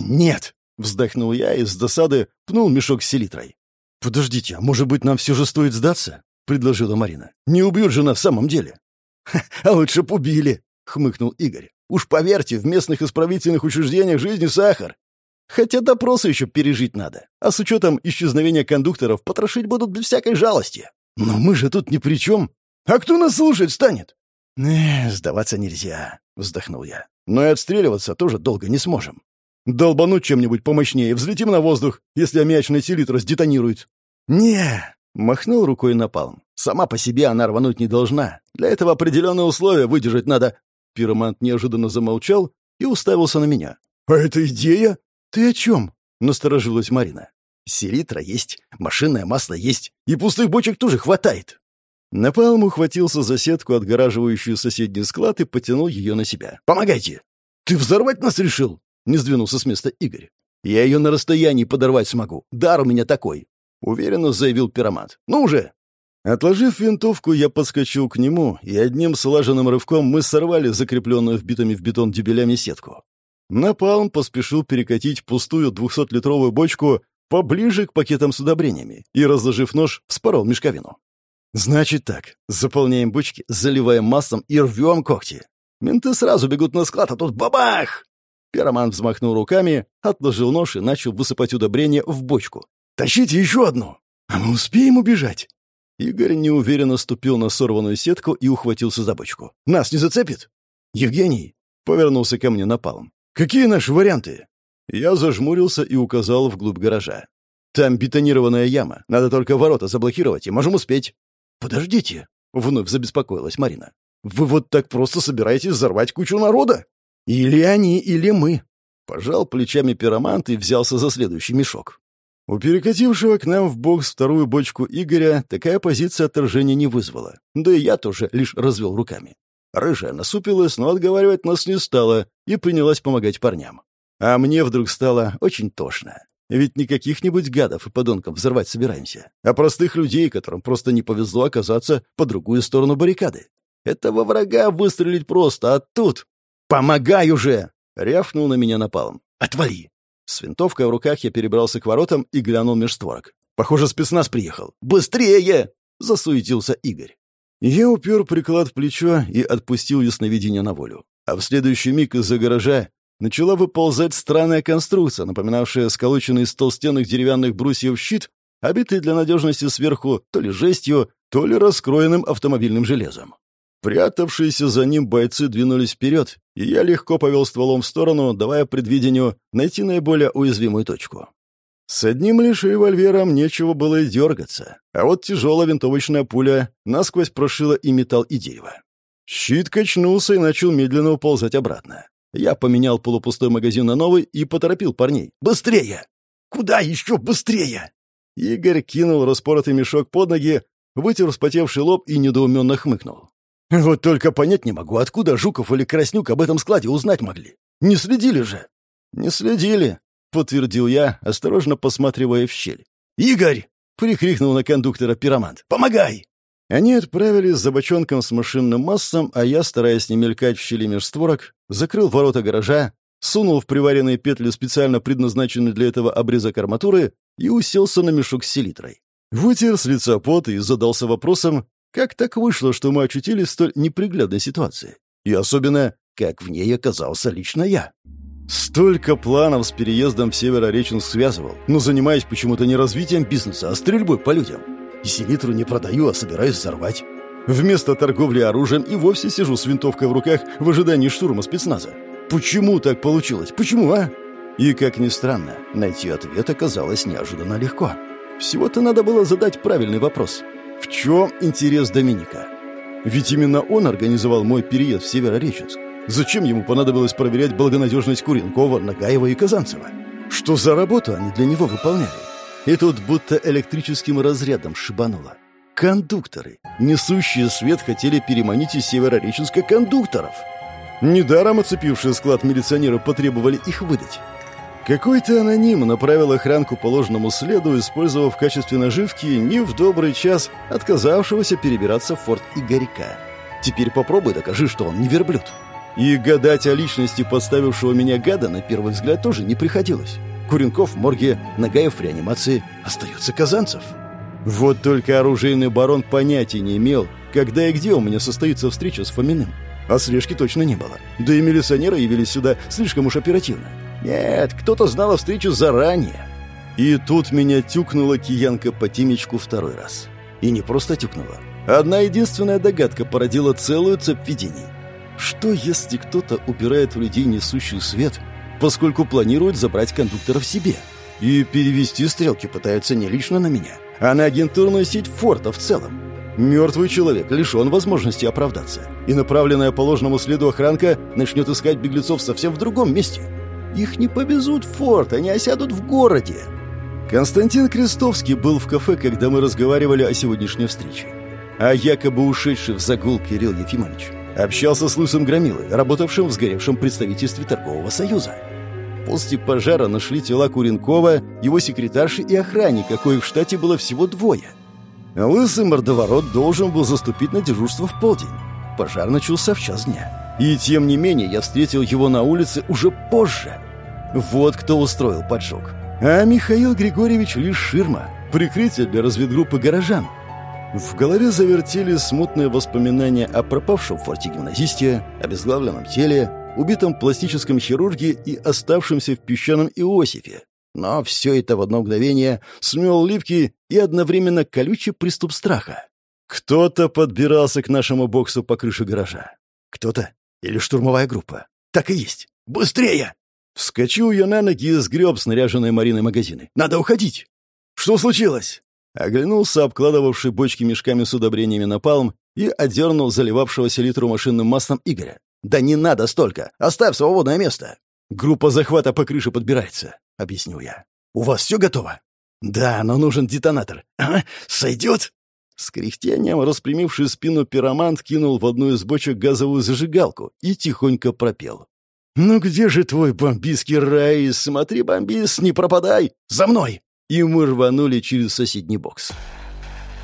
«Нет!» — вздохнул я и с досады пнул мешок с селитрой. «Подождите, а может быть, нам все же стоит сдаться?» — предложила Марина. «Не убьют же нас в самом деле». «А лучше б убили», — хмыкнул Игорь. «Уж поверьте, в местных исправительных учреждениях жизни сахар. Хотя допросы еще пережить надо. А с учетом исчезновения кондукторов потрошить будут без всякой жалости. Но мы же тут ни при чем. А кто нас слушать станет?» «Эх, сдаваться нельзя», — вздохнул я. «Но и отстреливаться тоже долго не сможем. Долбануть чем-нибудь помощнее, взлетим на воздух, если аммиачный селитр сдетонирует». «Не!» — махнул рукой напалм. «Сама по себе она рвануть не должна. Для этого определенные условия выдержать надо». Пиромант неожиданно замолчал и уставился на меня. «А это идея?» «Ты о чем?» — насторожилась Марина. «Селитра есть, машинное масло есть, и пустых бочек тоже хватает». Напалм ухватился за сетку, отгораживающую соседний склад, и потянул ее на себя. «Помогайте!» «Ты взорвать нас решил?» Не сдвинулся с места Игорь. «Я ее на расстоянии подорвать смогу. Дар у меня такой», — уверенно заявил пиромат. «Ну уже!» Отложив винтовку, я подскочил к нему, и одним слаженным рывком мы сорвали закрепленную вбитыми в бетон дюбелями сетку. Напалм поспешил перекатить пустую двухсотлитровую бочку поближе к пакетам с удобрениями и, разложив нож, вспорол мешковину. «Значит так, заполняем бочки, заливаем маслом и рвем когти. Менты сразу бегут на склад, а тут бабах! Пироман взмахнул руками, отложил нож и начал высыпать удобрение в бочку. «Тащите еще одну! А мы успеем убежать!» Игорь неуверенно ступил на сорванную сетку и ухватился за бочку. «Нас не зацепит?» «Евгений!» — повернулся ко мне напалм. «Какие наши варианты?» Я зажмурился и указал вглубь гаража. «Там бетонированная яма. Надо только ворота заблокировать, и можем успеть». «Подождите!» — вновь забеспокоилась Марина. «Вы вот так просто собираетесь взорвать кучу народа?» «Или они, или мы», — пожал плечами пиромант и взялся за следующий мешок. У перекатившего к нам в бокс вторую бочку Игоря такая позиция отторжения не вызвала. Да и я тоже лишь развел руками. Рыжая насупилась, но отговаривать нас не стала и принялась помогать парням. А мне вдруг стало очень тошно. Ведь не каких-нибудь гадов и подонков взорвать собираемся, а простых людей, которым просто не повезло оказаться по другую сторону баррикады. Этого врага выстрелить просто, а тут... «Помогай уже!» — рявкнул на меня напалом. «Отвали!» С винтовкой в руках я перебрался к воротам и глянул меж створок. «Похоже, спецназ приехал. Быстрее!» — засуетился Игорь. Я упер приклад в плечо и отпустил ясновидение на волю. А в следующий миг из-за гаража начала выползать странная конструкция, напоминавшая сколоченный из толстенных деревянных брусьев щит, обитый для надежности сверху то ли жестью, то ли раскроенным автомобильным железом. Прятавшиеся за ним бойцы двинулись вперед, и я легко повел стволом в сторону, давая предвидению найти наиболее уязвимую точку. С одним лишь револьвером нечего было и дергаться, а вот тяжелая винтовочная пуля насквозь прошила и металл, и дерево. Щит качнулся и начал медленно уползать обратно. Я поменял полупустой магазин на новый и поторопил парней. «Быстрее!» «Куда еще быстрее?» Игорь кинул распоротый мешок под ноги, вытер вспотевший лоб и недоуменно хмыкнул. Вот только понять не могу, откуда Жуков или Краснюк об этом складе узнать могли. Не следили же. Не следили, подтвердил я, осторожно посматривая в щель. Игорь! прикрикнул на кондуктора пиромант. Помогай! Они отправились за бочонком с машинным массом, а я, стараясь не мелькать в щели меж створок, закрыл ворота гаража, сунул в приваренные петли специально предназначенный для этого обрезок арматуры и уселся на мешок с селитрой. Вытер с лица пот и задался вопросом, как так вышло, что мы очутились в столь неприглядной ситуации? И особенно, как в ней оказался лично я? Столько планов с переездом в Северореченск связывал, но занимаюсь почему-то не развитием бизнеса, а стрельбой по людям. И селитру не продаю, а собираюсь взорвать. Вместо торговли оружием и вовсе сижу с винтовкой в руках в ожидании штурма спецназа. Почему так получилось? Почему, а? И, как ни странно, найти ответ оказалось неожиданно легко. Всего-то надо было задать правильный вопрос — в чем интерес Доминика? Ведь именно он организовал мой переезд в Северореченск. Зачем ему понадобилось проверять благонадежность Куренкова, Нагаева и Казанцева? Что за работу они для него выполняли? И тут будто электрическим разрядом шибануло. Кондукторы, несущие свет, хотели переманить из Северореченска кондукторов. Недаром оцепившие склад милиционеры потребовали их выдать. Какой-то аноним направил охранку по ложному следу, использовав в качестве наживки не в добрый час отказавшегося перебираться в форт Игорька. Теперь попробуй докажи, что он не верблюд. И гадать о личности подставившего меня гада на первый взгляд тоже не приходилось. Куренков в морге, Нагаев в реанимации, остается Казанцев. Вот только оружейный барон понятия не имел, когда и где у меня состоится встреча с Фоминым. А слежки точно не было. Да и милиционеры явились сюда слишком уж оперативно. Нет, кто-то знал о встрече заранее. И тут меня тюкнула киянка по темечку второй раз. И не просто тюкнула. Одна единственная догадка породила целую цепь видений. Что, если кто-то упирает в людей несущий свет, поскольку планирует забрать кондуктора в себе? И перевести стрелки пытаются не лично на меня, а на агентурную сеть форта в целом. Мертвый человек лишен возможности оправдаться, и направленная по ложному следу охранка начнет искать беглецов совсем в другом месте — их не повезут в форт, они осядут в городе. Константин Крестовский был в кафе, когда мы разговаривали о сегодняшней встрече. А якобы ушедший в загул Кирилл Ефимович общался с Лысым Громилой, работавшим в сгоревшем представительстве торгового союза. После пожара нашли тела Куренкова, его секретарши и охранника, коих в штате было всего двое. Лысый мордоворот должен был заступить на дежурство в полдень. Пожар начался в час дня. И тем не менее я встретил его на улице уже позже. Вот кто устроил поджог. А Михаил Григорьевич лишь ширма, прикрытие для разведгруппы горожан. В голове завертелись смутные воспоминания о пропавшем в форте гимназисте, обезглавленном теле, убитом пластическом хирурге и оставшемся в песчаном Иосифе. Но все это в одно мгновение смел липкий и одновременно колючий приступ страха. Кто-то подбирался к нашему боксу по крыше гаража. Кто-то или штурмовая группа? Так и есть. Быстрее! Вскочил я на ноги и сгреб снаряженные Мариной магазины. Надо уходить! Что случилось? Оглянулся, обкладывавший бочки мешками с удобрениями напалм, и одернул заливавшегося литру машинным маслом Игоря. «Да не надо столько! Оставь свободное место!» «Группа захвата по крыше подбирается», — объяснил я. «У вас все готово?» «Да, но нужен детонатор». «Ага, сойдет?» С кряхтением, распрямивший спину пиромант, кинул в одну из бочек газовую зажигалку и тихонько пропел. «Ну где же твой бомбийский рай? Смотри, бомбис, не пропадай! За мной!» И мы рванули через соседний бокс.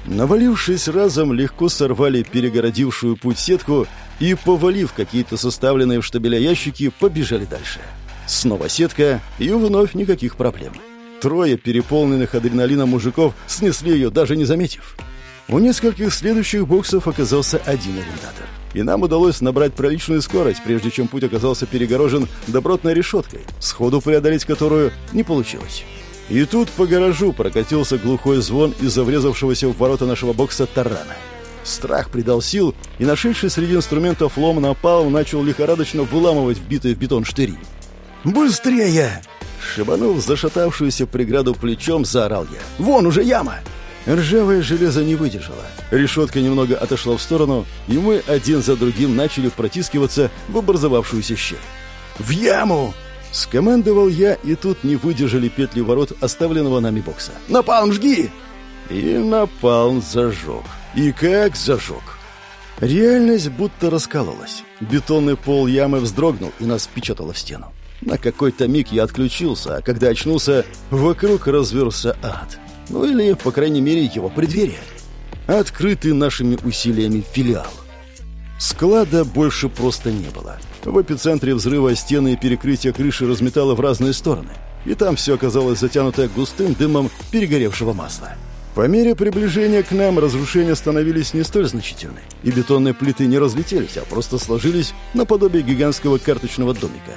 Навалившись разом, легко сорвали перегородившую путь сетку и, повалив какие-то составленные в штабеля ящики, побежали дальше. Снова сетка, и вновь никаких проблем. Трое переполненных адреналином мужиков снесли ее, даже не заметив. У нескольких следующих боксов оказался один арендатор. И нам удалось набрать приличную скорость, прежде чем путь оказался перегорожен добротной решеткой, сходу преодолеть которую не получилось. И тут по гаражу прокатился глухой звон из-за врезавшегося в ворота нашего бокса тарана. Страх придал сил, и нашедший среди инструментов лом напал, начал лихорадочно выламывать вбитые в бетон штыри. «Быстрее!» Шибанув зашатавшуюся преграду плечом, заорал я. «Вон уже яма!» Ржавое железо не выдержало. Решетка немного отошла в сторону, и мы один за другим начали протискиваться в образовавшуюся щель. «В яму!» — скомандовал я, и тут не выдержали петли ворот оставленного нами бокса. «Напалм, жги!» И напалм зажег. И как зажег! Реальность будто раскалывалась. Бетонный пол ямы вздрогнул и нас впечатало в стену. На какой-то миг я отключился, а когда очнулся, вокруг разверся ад. Ну или, по крайней мере, его преддверие. Открытый нашими усилиями филиал. Склада больше просто не было. В эпицентре взрыва стены и перекрытия крыши разметало в разные стороны. И там все оказалось затянуто густым дымом перегоревшего масла. По мере приближения к нам разрушения становились не столь значительны, и бетонные плиты не разлетелись, а просто сложились наподобие гигантского карточного домика.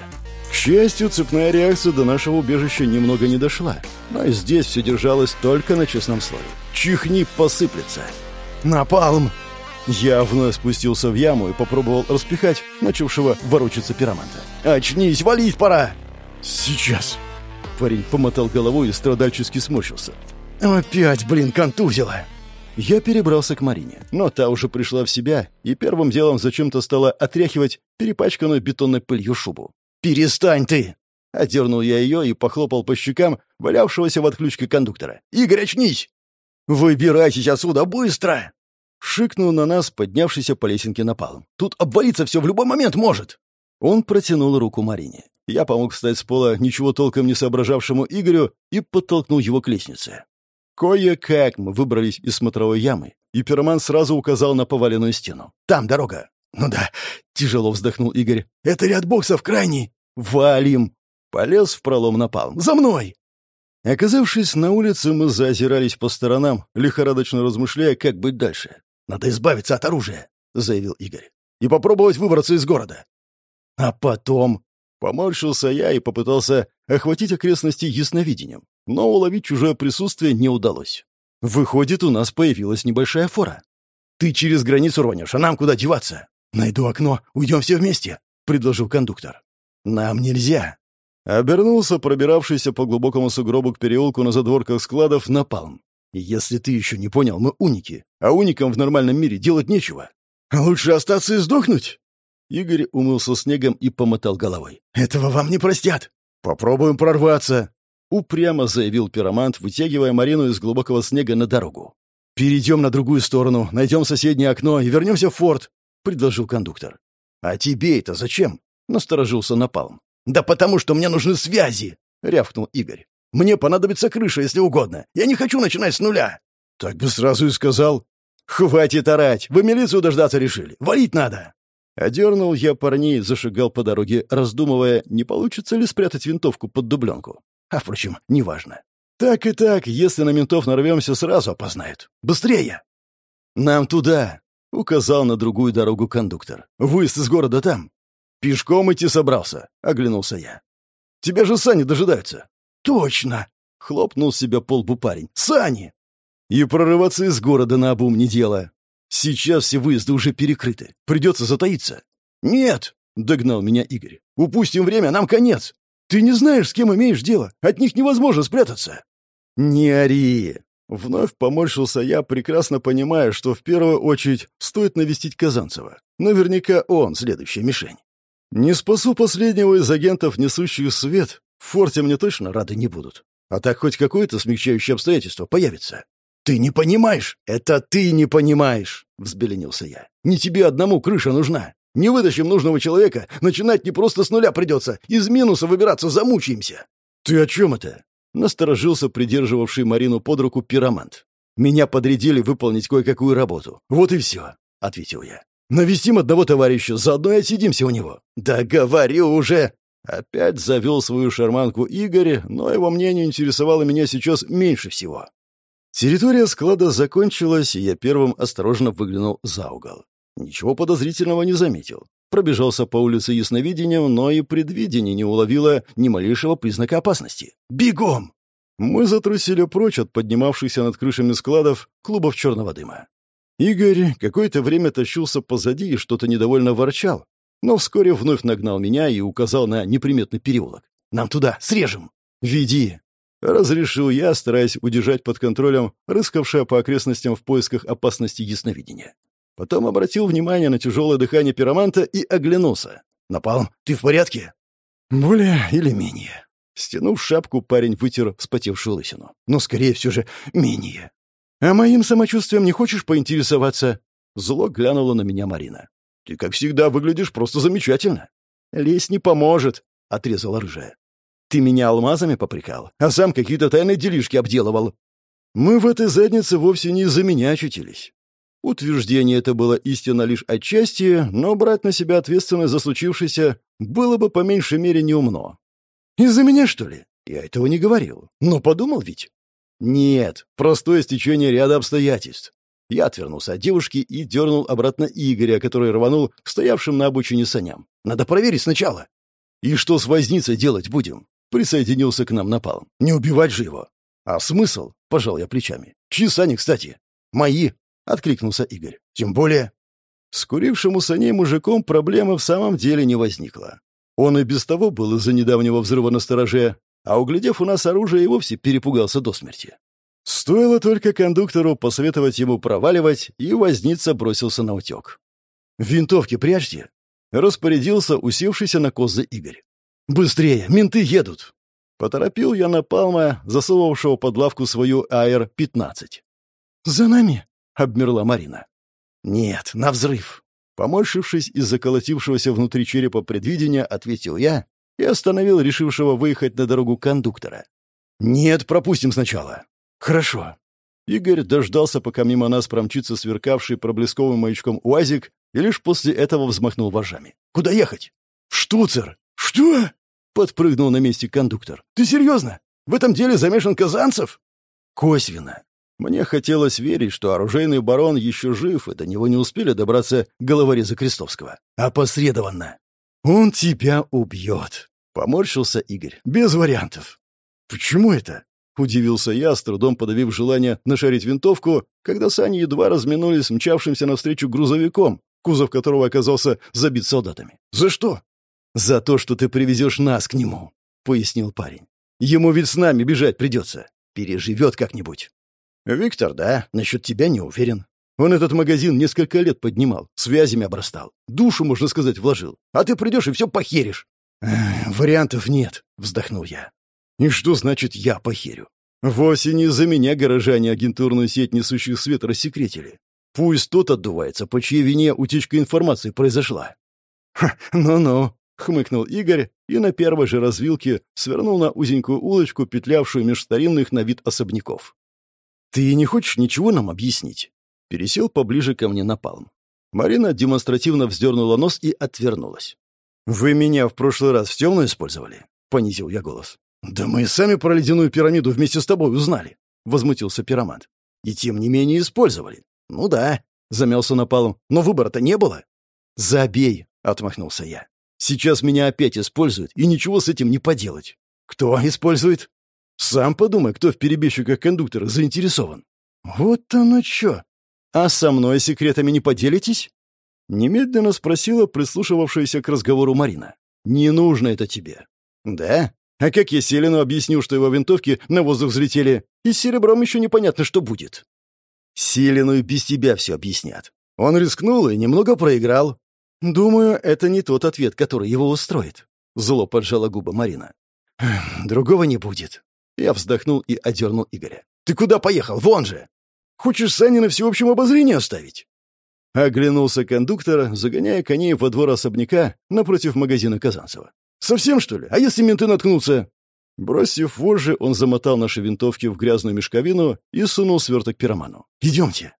К счастью, цепная реакция до нашего убежища немного не дошла. Но и здесь все держалось только на честном слове. Чихни, посыплется. Напалм! Я вновь спустился в яму и попробовал распихать начавшего ворочаться пироманта. «Очнись, валить пора!» «Сейчас!» Парень помотал головой и страдальчески сморщился. «Опять, блин, контузило!» Я перебрался к Марине, но та уже пришла в себя и первым делом зачем-то стала отряхивать перепачканную бетонной пылью шубу. «Перестань ты!» Одернул я ее и похлопал по щекам валявшегося в отключке кондуктора. «Игорь, очнись!» «Выбирайтесь отсюда, быстро!» Шикнул на нас, поднявшийся по лесенке напалм. «Тут обвалиться все в любой момент может!» Он протянул руку Марине. Я помог встать с пола ничего толком не соображавшему Игорю и подтолкнул его к лестнице. Кое-как мы выбрались из смотровой ямы, и пироман сразу указал на поваленную стену. «Там дорога!» «Ну да», — тяжело вздохнул Игорь. «Это ряд боксов крайний!» «Валим!» Полез в пролом напалм. «За мной!» Оказавшись на улице, мы заозирались по сторонам, лихорадочно размышляя, как быть дальше. «Надо избавиться от оружия», — заявил Игорь. «И попробовать выбраться из города». «А потом...» Поморщился я и попытался охватить окрестности ясновидением, но уловить чужое присутствие не удалось. Выходит, у нас появилась небольшая фора. «Ты через границу рванешь, а нам куда деваться?» «Найду окно, уйдем все вместе», — предложил кондуктор. «Нам нельзя», Обернулся пробиравшийся по глубокому сугробу к переулку на задворках складов напалм. «Если ты еще не понял, мы уники, а уникам в нормальном мире делать нечего. Лучше остаться и сдохнуть!» Игорь умылся снегом и помотал головой. «Этого вам не простят! Попробуем прорваться!» Упрямо заявил пиромант, вытягивая Марину из глубокого снега на дорогу. «Перейдем на другую сторону, найдем соседнее окно и вернемся в форт», — предложил кондуктор. «А тебе это зачем?» — насторожился Напалм. «Да потому что мне нужны связи!» — рявкнул Игорь. «Мне понадобится крыша, если угодно. Я не хочу начинать с нуля!» «Так бы сразу и сказал». «Хватит орать! Вы милицию дождаться решили! Валить надо!» Одернул я парней, зашагал по дороге, раздумывая, не получится ли спрятать винтовку под дубленку. А, впрочем, неважно. Так и так, если на ментов нарвемся, сразу опознают. Быстрее! «Нам туда!» — указал на другую дорогу кондуктор. «Выезд из города там. «Пешком идти собрался», — оглянулся я. «Тебя же сани дожидаются». «Точно!» — хлопнул себя по лбу парень. «Сани!» «И прорываться из города на обум не дело. Сейчас все выезды уже перекрыты. Придется затаиться». «Нет!» — догнал меня Игорь. «Упустим время, нам конец. Ты не знаешь, с кем имеешь дело. От них невозможно спрятаться». «Не ори!» Вновь поморщился я, прекрасно понимая, что в первую очередь стоит навестить Казанцева. Наверняка он следующая мишень. Не спасу последнего из агентов, несущих свет. В форте мне точно рады не будут. А так хоть какое-то смягчающее обстоятельство появится. «Ты не понимаешь! Это ты не понимаешь!» — взбеленился я. «Не тебе одному крыша нужна. Не вытащим нужного человека, начинать не просто с нуля придется. Из минуса выбираться замучаемся». «Ты о чем это?» — насторожился придерживавший Марину под руку пиромант. «Меня подрядили выполнить кое-какую работу. Вот и все», — ответил я. Навестим одного товарища, заодно и отсидимся у него». «Да говорю уже!» Опять завел свою шарманку Игорь, но его мнение интересовало меня сейчас меньше всего. Территория склада закончилась, и я первым осторожно выглянул за угол. Ничего подозрительного не заметил. Пробежался по улице ясновидением, но и предвидение не уловило ни малейшего признака опасности. «Бегом!» Мы затрусили прочь от поднимавшихся над крышами складов клубов черного дыма. Игорь какое-то время тащился позади и что-то недовольно ворчал, но вскоре вновь нагнал меня и указал на неприметный переулок. «Нам туда, срежем!» «Веди!» Разрешил я, стараясь удержать под контролем рыскавшее по окрестностям в поисках опасности ясновидения. Потом обратил внимание на тяжелое дыхание пироманта и оглянулся. «Напалм, ты в порядке?» «Более или менее». Стянув шапку, парень вытер вспотевшую лысину. «Но, скорее все же, менее. «А моим самочувствием не хочешь поинтересоваться?» Зло глянула на меня Марина. «Ты, как всегда, выглядишь просто замечательно». «Лезь не поможет», — отрезала рыжая. «Ты меня алмазами попрекал, а сам какие-то тайные делишки обделывал». Мы в этой заднице вовсе не из-за меня очутились. Утверждение это было истинно лишь отчасти, но брать на себя ответственность за случившееся было бы по меньшей мере неумно. «Из-за меня, что ли?» Я этого не говорил. Но подумал ведь. «Нет, простое стечение ряда обстоятельств». Я отвернулся от девушки и дернул обратно Игоря, который рванул к стоявшим на обочине саням. «Надо проверить сначала». «И что с возницей делать будем?» Присоединился к нам напал. «Не убивать же его». «А смысл?» — пожал я плечами. «Чьи сани, кстати?» «Мои», — откликнулся Игорь. «Тем более...» С курившим у саней мужиком проблемы в самом деле не возникло. Он и без того был из-за недавнего взрыва на стороже, а углядев у нас оружие, и вовсе перепугался до смерти. Стоило только кондуктору посоветовать ему проваливать, и возница бросился на утек. «Винтовки прячьте!» — распорядился усевшийся на козы Игорь. «Быстрее! Менты едут!» Поторопил я напалма, засовывавшего под лавку свою АР-15. «За нами!» — обмерла Марина. «Нет, на взрыв!» Поморщившись из-за колотившегося внутри черепа предвидения, ответил я и остановил решившего выехать на дорогу кондуктора. «Нет, пропустим сначала». «Хорошо». Игорь дождался, пока мимо нас промчится сверкавший проблесковым маячком УАЗик, и лишь после этого взмахнул вожжами. «Куда ехать?» «В штуцер». «Что?» — подпрыгнул на месте кондуктор. «Ты серьезно? В этом деле замешан Казанцев?» «Косвенно. Мне хотелось верить, что оружейный барон еще жив, и до него не успели добраться головорезы Крестовского. Опосредованно. «Он тебя убьет», — поморщился Игорь. «Без вариантов». «Почему это?» — удивился я, с трудом подавив желание нашарить винтовку, когда сани едва разминулись мчавшимся навстречу грузовиком, кузов которого оказался забит солдатами. «За что?» «За то, что ты привезешь нас к нему», — пояснил парень. «Ему ведь с нами бежать придется. Переживет как-нибудь». «Виктор, да, насчет тебя не уверен. Он этот магазин несколько лет поднимал, связями обрастал. Душу, можно сказать, вложил. А ты придешь и все похеришь». «Вариантов нет», — вздохнул я. «И что значит «я похерю»? Вовсе не из-за меня горожане агентурную сеть несущих свет рассекретили. Пусть тот отдувается, по чьей вине утечка информации произошла». «Ну-ну», — хмыкнул Игорь и на первой же развилке свернул на узенькую улочку, петлявшую меж старинных на вид особняков. «Ты не хочешь ничего нам объяснить?» Пересел поближе ко мне напалм. Марина демонстративно вздернула нос и отвернулась. «Вы меня в прошлый раз в темную использовали?» — понизил я голос. «Да мы сами про ледяную пирамиду вместе с тобой узнали», — возмутился пиромант. «И тем не менее использовали». «Ну да», — замялся напалм, — «но выбора-то не было». «Забей», — отмахнулся я. «Сейчас меня опять используют, и ничего с этим не поделать». «Кто использует?» Сам подумай, кто в перебежчиках кондуктора заинтересован. Вот оно чё. А со мной секретами не поделитесь? Немедленно спросила прислушивавшаяся к разговору Марина. Не нужно это тебе. Да? А как я Селину объясню, что его винтовки на воздух взлетели, и с серебром еще непонятно, что будет? Селину и без тебя все объяснят. Он рискнул и немного проиграл. Думаю, это не тот ответ, который его устроит. Зло поджала губы Марина. Другого не будет. Я вздохнул и одернул Игоря. «Ты куда поехал? Вон же! Хочешь Сани на всеобщем обозрении оставить?» Оглянулся кондуктор, загоняя коней во двор особняка напротив магазина Казанцева. «Совсем, что ли? А если менты наткнутся?» Бросив вожжи, он замотал наши винтовки в грязную мешковину и сунул сверток пироману. «Идемте».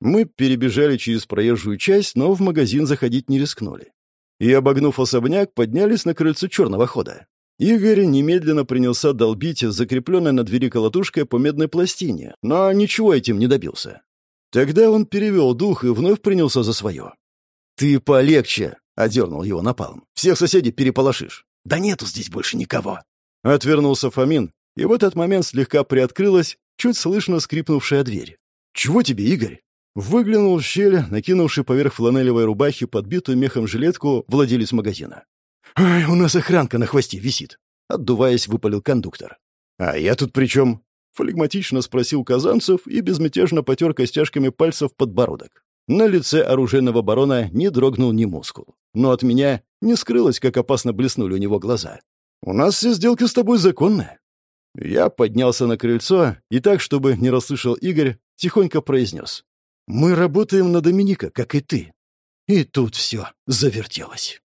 Мы перебежали через проезжую часть, но в магазин заходить не рискнули. И, обогнув особняк, поднялись на крыльцо черного хода. Игорь немедленно принялся долбить закрепленной на двери колотушкой по медной пластине, но ничего этим не добился. Тогда он перевел дух и вновь принялся за свое. «Ты полегче!» — одернул его напалм. «Всех соседей переполошишь!» «Да нету здесь больше никого!» Отвернулся Фомин, и в этот момент слегка приоткрылась, чуть слышно скрипнувшая дверь. «Чего тебе, Игорь?» Выглянул в щель, накинувший поверх фланелевой рубахи подбитую мехом жилетку владелец магазина. «Ай, у нас охранка на хвосте висит», — отдуваясь, выпалил кондуктор. «А я тут при чем?» — флегматично спросил Казанцев и безмятежно потер костяшками пальцев подбородок. На лице оружейного барона не дрогнул ни мускул. Но от меня не скрылось, как опасно блеснули у него глаза. «У нас все сделки с тобой законные». Я поднялся на крыльцо и так, чтобы не расслышал Игорь, тихонько произнес. «Мы работаем на Доминика, как и ты». И тут все завертелось.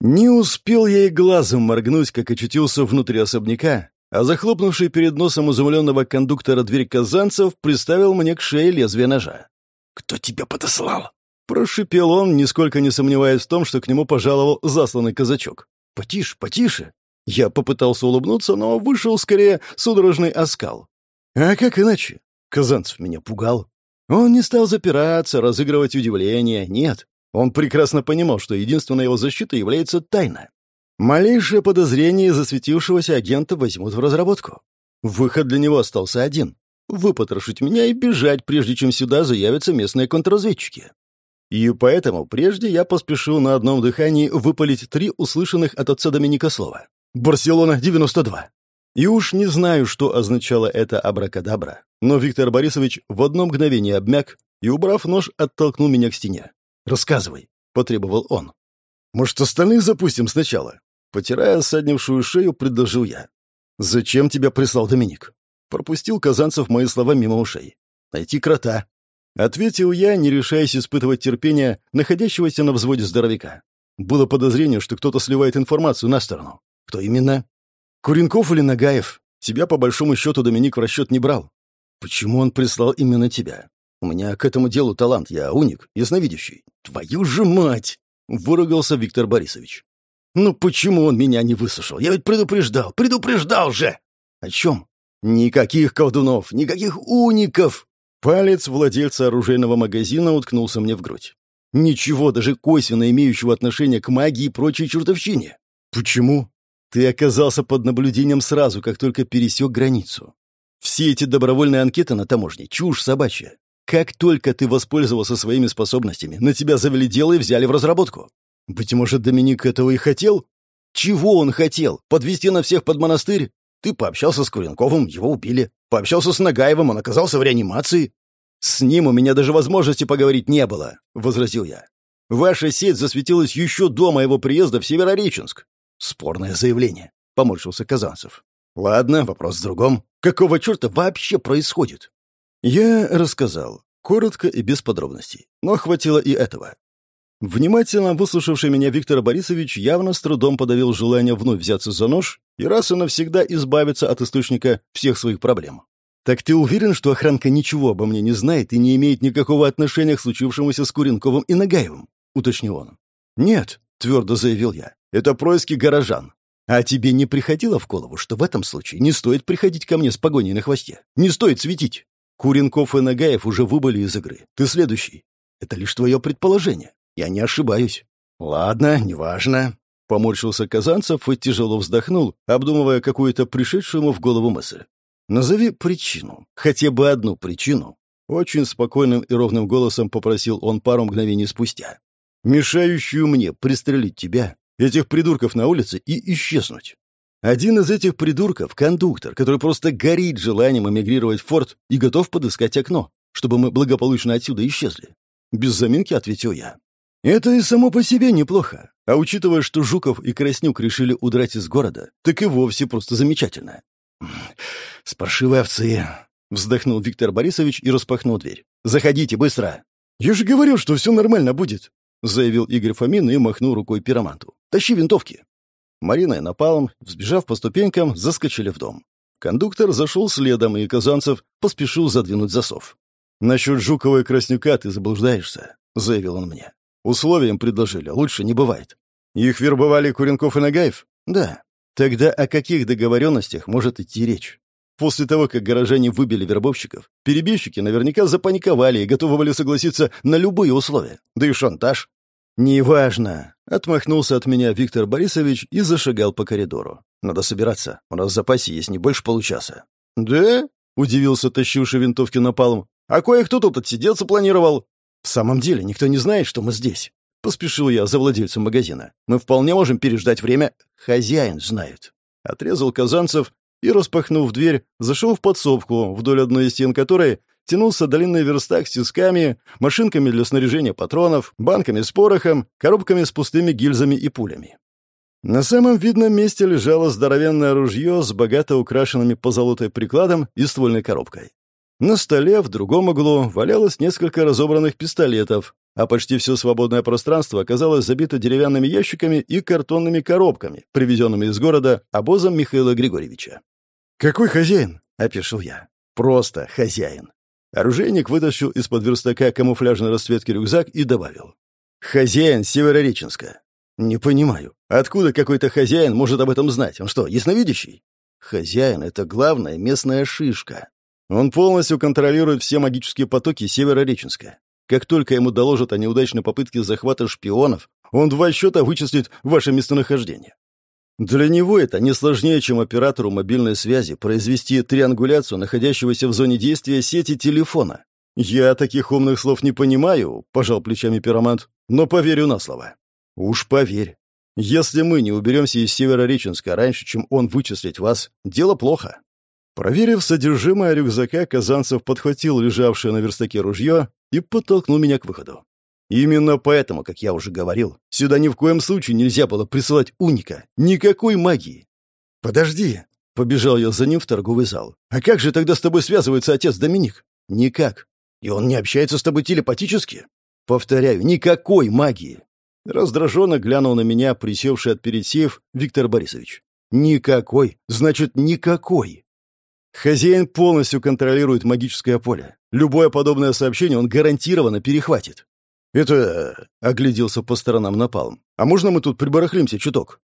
Не успел я и глазом моргнуть, как очутился внутри особняка, а захлопнувший перед носом изумленного кондуктора дверь казанцев приставил мне к шее лезвие ножа. «Кто тебя подослал?» Прошипел он, нисколько не сомневаясь в том, что к нему пожаловал засланный казачок. «Потише, потише!» Я попытался улыбнуться, но вышел скорее судорожный оскал. А как иначе? Казанцев меня пугал. Он не стал запираться, разыгрывать удивление, нет. Он прекрасно понимал, что единственной его защитой является тайна. Малейшее подозрение засветившегося агента возьмут в разработку. Выход для него остался один — выпотрошить меня и бежать, прежде чем сюда заявятся местные контрразведчики. И поэтому прежде я поспешил на одном дыхании выпалить три услышанных от отца Доминика слова. «Барселона, 92». И уж не знаю, что означало это абракадабра, но Виктор Борисович в одно мгновение обмяк и, убрав нож, оттолкнул меня к стене. «Рассказывай», — потребовал он. «Может, остальных запустим сначала?» Потирая саднившую шею, предложил я. «Зачем тебя прислал Доминик?» Пропустил Казанцев мои слова мимо ушей. «Найти крота». Ответил я, не решаясь испытывать терпение находящегося на взводе здоровяка. Было подозрение, что кто-то сливает информацию на сторону. Кто именно? Куренков или Нагаев? Тебя, по большому счету, Доминик в расчет не брал. Почему он прислал именно тебя? У меня к этому делу талант, я уник, ясновидящий. Твою же мать! Выругался Виктор Борисович. Ну почему он меня не выслушал? Я ведь предупреждал, предупреждал же! О чем? Никаких колдунов, никаких уников! Палец владельца оружейного магазина уткнулся мне в грудь. Ничего даже косвенно имеющего отношения к магии и прочей чертовщине. Почему? Ты оказался под наблюдением сразу, как только пересек границу. Все эти добровольные анкеты на таможне — чушь собачья. Как только ты воспользовался своими способностями, на тебя завели дело и взяли в разработку. Быть может, Доминик этого и хотел? Чего он хотел? Подвести на всех под монастырь? Ты пообщался с Куренковым, его убили. Пообщался с Нагаевым, он оказался в реанимации. С ним у меня даже возможности поговорить не было, — возразил я. Ваша сеть засветилась еще до моего приезда в Северореченск. Спорное заявление, — поморщился Казанцев. Ладно, вопрос в другом. Какого черта вообще происходит? Я рассказал, коротко и без подробностей, но хватило и этого. Внимательно выслушавший меня Виктор Борисович явно с трудом подавил желание вновь взяться за нож и раз и навсегда избавиться от источника всех своих проблем. «Так ты уверен, что охранка ничего обо мне не знает и не имеет никакого отношения к случившемуся с Куренковым и Нагаевым?» — уточнил он. «Нет», — твердо заявил я. Это происки горожан. А тебе не приходило в голову, что в этом случае не стоит приходить ко мне с погоней на хвосте? Не стоит светить. Куренков и Нагаев уже выбыли из игры. Ты следующий. Это лишь твое предположение. Я не ошибаюсь. Ладно, неважно. Поморщился Казанцев и тяжело вздохнул, обдумывая какую-то пришедшую ему в голову мысль. «Назови причину. Хотя бы одну причину». Очень спокойным и ровным голосом попросил он пару мгновений спустя. «Мешающую мне пристрелить тебя этих придурков на улице и исчезнуть. Один из этих придурков — кондуктор, который просто горит желанием эмигрировать в форт и готов подыскать окно, чтобы мы благополучно отсюда исчезли. Без заминки ответил я. Это и само по себе неплохо. А учитывая, что Жуков и Краснюк решили удрать из города, так и вовсе просто замечательно. «С паршивой овцы», — вздохнул Виктор Борисович и распахнул дверь. «Заходите, быстро!» «Я же говорил, что все нормально будет!» — заявил Игорь Фомин и махнул рукой пироманту. Тащи винтовки!» Марина и Напалм, взбежав по ступенькам, заскочили в дом. Кондуктор зашел следом, и Казанцев поспешил задвинуть засов. «Насчет Жукова и Краснюка ты заблуждаешься», — заявил он мне. «Условиям предложили, лучше не бывает». «Их вербовали Куренков и Нагаев?» «Да». «Тогда о каких договоренностях может идти речь?» После того, как горожане выбили вербовщиков, перебежчики наверняка запаниковали и готовы были согласиться на любые условия. Да и шантаж. «Неважно», — отмахнулся от меня Виктор Борисович и зашагал по коридору. «Надо собираться. У нас в запасе есть не больше получаса». «Да?» — удивился тащивший винтовки напалм. «А кое-кто тут отсидеться планировал». «В самом деле, никто не знает, что мы здесь». Поспешил я за владельцем магазина. «Мы вполне можем переждать время. Хозяин знает». Отрезал Казанцев и, распахнув дверь, зашел в подсобку, вдоль одной из стен которой тянулся длинный верстак с тисками, машинками для снаряжения патронов, банками с порохом, коробками с пустыми гильзами и пулями. На самом видном месте лежало здоровенное ружье с богато украшенными позолотой прикладом и ствольной коробкой. На столе в другом углу валялось несколько разобранных пистолетов, а почти все свободное пространство оказалось забито деревянными ящиками и картонными коробками, привезенными из города обозом Михаила Григорьевича. «Какой хозяин?» — опешил я. «Просто хозяин. Оружейник вытащил из-под верстака камуфляжной расцветки рюкзак и добавил. «Хозяин Северореченска». «Не понимаю, откуда какой-то хозяин может об этом знать? Он что, ясновидящий?» «Хозяин — это главная местная шишка. Он полностью контролирует все магические потоки Северореченска. Как только ему доложат о неудачной попытке захвата шпионов, он два счета вычислит ваше местонахождение. Для него это не сложнее, чем оператору мобильной связи произвести триангуляцию находящегося в зоне действия сети телефона. «Я таких умных слов не понимаю», — пожал плечами пиромант, — «но поверю на слово». «Уж поверь». Если мы не уберемся из Северореченска раньше, чем он вычислит вас, дело плохо». Проверив содержимое рюкзака, Казанцев подхватил лежавшее на верстаке ружье и подтолкнул меня к выходу. Именно поэтому, как я уже говорил, сюда ни в коем случае нельзя было присылать уника. Никакой магии. «Подожди!» — побежал я за ним в торговый зал. «А как же тогда с тобой связывается отец Доминик?» «Никак. И он не общается с тобой телепатически?» «Повторяю, никакой магии!» Раздраженно глянул на меня, присевший от перед сейф, Виктор Борисович. «Никакой! Значит, никакой!» Хозяин полностью контролирует магическое поле. Любое подобное сообщение он гарантированно перехватит. «Это...» — огляделся по сторонам напалм. «А можно мы тут прибарахлимся чуток?»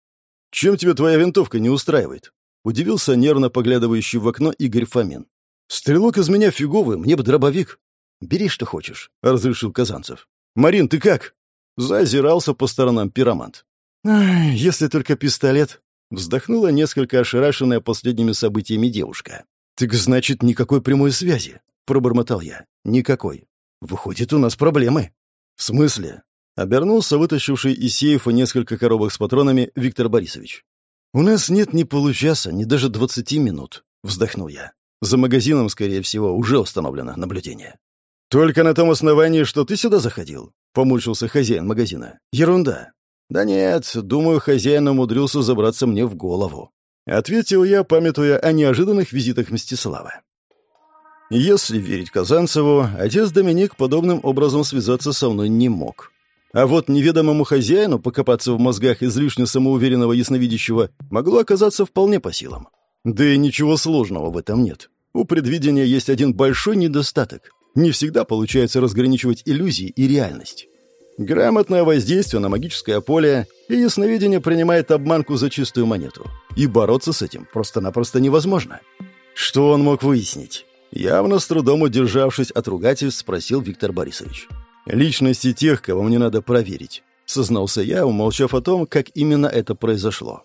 «Чем тебе твоя винтовка не устраивает?» — удивился нервно поглядывающий в окно Игорь Фомин. «Стрелок из меня фиговый, мне бы дробовик». «Бери, что хочешь», — разрешил Казанцев. «Марин, ты как?» Зазирался по сторонам пиромант. «Если только пистолет», — вздохнула несколько ошарашенная последними событиями девушка. «Так значит, никакой прямой связи», — пробормотал я. «Никакой. Выходит, у нас проблемы». «В смысле?» — обернулся вытащивший из сейфа несколько коробок с патронами Виктор Борисович. «У нас нет ни получаса, ни даже двадцати минут», — вздохнул я. «За магазином, скорее всего, уже установлено наблюдение». «Только на том основании, что ты сюда заходил?» — помучился хозяин магазина. «Ерунда». «Да нет, думаю, хозяин умудрился забраться мне в голову». Ответил я, памятуя о неожиданных визитах Мстислава. Если верить Казанцеву, отец Доминик подобным образом связаться со мной не мог. А вот неведомому хозяину покопаться в мозгах излишне самоуверенного ясновидящего могло оказаться вполне по силам. Да и ничего сложного в этом нет. У предвидения есть один большой недостаток. Не всегда получается разграничивать иллюзии и реальность. Грамотное воздействие на магическое поле, и ясновидение принимает обманку за чистую монету. И бороться с этим просто-напросто невозможно. Что он мог выяснить? Явно с трудом удержавшись от ругательств, спросил Виктор Борисович. «Личности тех, кого мне надо проверить», — сознался я, умолчав о том, как именно это произошло.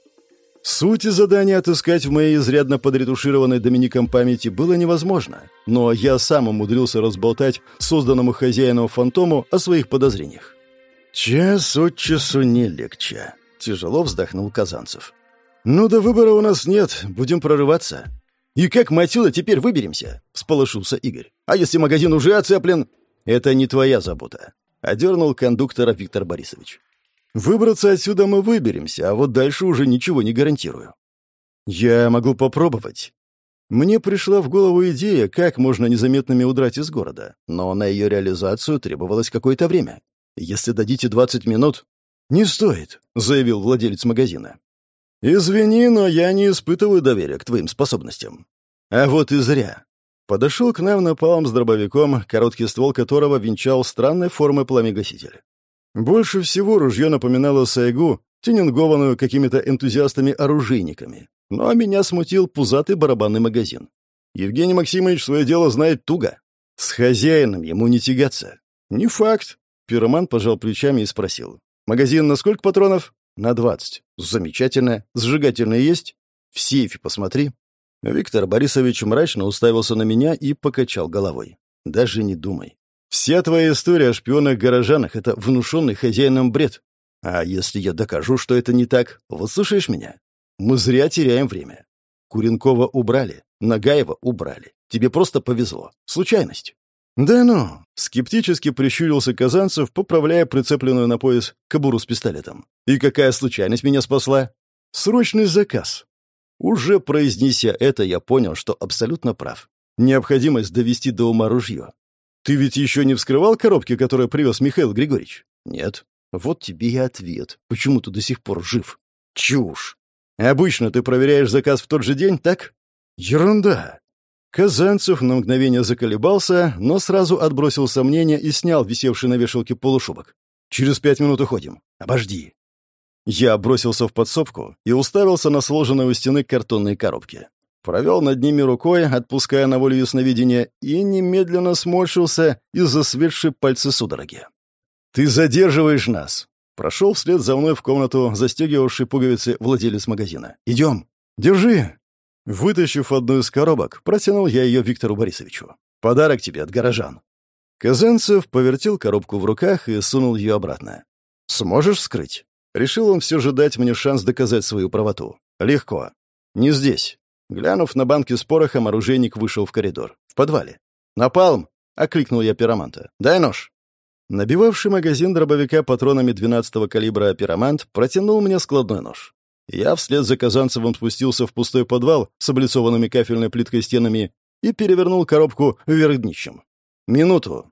Суть задания отыскать в моей изрядно подретушированной Домиником памяти было невозможно, но я сам умудрился разболтать созданному хозяину фантому о своих подозрениях. «Час от часу не легче», — тяжело вздохнул Казанцев. «Ну да выбора у нас нет, будем прорываться». «И как мы отсюда теперь выберемся?» — всполошился Игорь. «А если магазин уже оцеплен?» «Это не твоя забота», — одернул кондуктора Виктор Борисович. Выбраться отсюда мы выберемся, а вот дальше уже ничего не гарантирую. Я могу попробовать. Мне пришла в голову идея, как можно незаметными удрать из города, но на ее реализацию требовалось какое-то время. Если дадите 20 минут... «Не стоит», — заявил владелец магазина. «Извини, но я не испытываю доверия к твоим способностям». А вот и зря. Подошел к нам напалм с дробовиком, короткий ствол которого венчал странной формы пламегаситель. Больше всего ружье напоминало сайгу, тюнингованную какими-то энтузиастами-оружейниками. Но меня смутил пузатый барабанный магазин. Евгений Максимович свое дело знает туго. С хозяином ему не тягаться. Не факт. Пироман пожал плечами и спросил. Магазин на сколько патронов? На двадцать. Замечательно. Сжигательные есть? В сейфе посмотри. Виктор Борисович мрачно уставился на меня и покачал головой. Даже не думай. Вся твоя история о шпионах-горожанах — это внушенный хозяином бред. А если я докажу, что это не так, выслушаешь меня? Мы зря теряем время. Куренкова убрали, Нагаева убрали. Тебе просто повезло. Случайность. Да ну, скептически прищурился Казанцев, поправляя прицепленную на пояс кобуру с пистолетом. И какая случайность меня спасла? Срочный заказ. Уже произнеся это, я понял, что абсолютно прав. Необходимость довести до ума ружье. Ты ведь еще не вскрывал коробки, которые привез Михаил Григорьевич? Нет. Вот тебе и ответ. Почему ты до сих пор жив? Чушь. Обычно ты проверяешь заказ в тот же день, так? Ерунда. Казанцев на мгновение заколебался, но сразу отбросил сомнения и снял висевший на вешалке полушубок. «Через пять минут уходим. Обожди». Я бросился в подсобку и уставился на сложенные у стены картонные коробки провел над ними рукой, отпуская на волю ясновидения, и немедленно сморщился из-за светшей пальцы судороги. «Ты задерживаешь нас!» Прошел вслед за мной в комнату, застегивавший пуговицы владелец магазина. «Идем! Держи!» Вытащив одну из коробок, протянул я ее Виктору Борисовичу. «Подарок тебе от горожан!» Казанцев повертел коробку в руках и сунул ее обратно. «Сможешь вскрыть?» Решил он все же дать мне шанс доказать свою правоту. Легко. Не здесь. Глянув на банки с порохом, оружейник вышел в коридор. В подвале. «Напалм!» — окликнул я пироманта. «Дай нож!» Набивавший магазин дробовика патронами 12-го калибра пиромант протянул мне складной нож. Я вслед за Казанцевым спустился в пустой подвал с облицованными кафельной плиткой стенами и перевернул коробку вверх днищем. «Минуту!»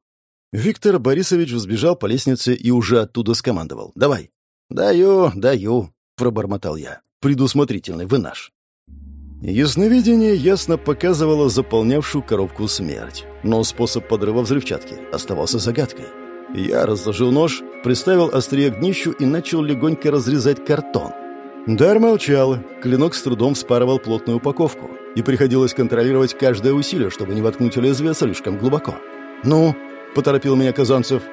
Виктор Борисович взбежал по лестнице и уже оттуда скомандовал. «Давай!» «Даю, даю!» — пробормотал я. «Предусмотрительный вы наш!» Ясновидение ясно показывало заполнявшую коробку смерть, но способ подрыва взрывчатки оставался загадкой. Я разложил нож, приставил острие к днищу и начал легонько разрезать картон. Дар молчал, клинок с трудом вспарывал плотную упаковку, и приходилось контролировать каждое усилие, чтобы не воткнуть лезвие слишком глубоко. «Ну?» — поторопил меня Казанцев.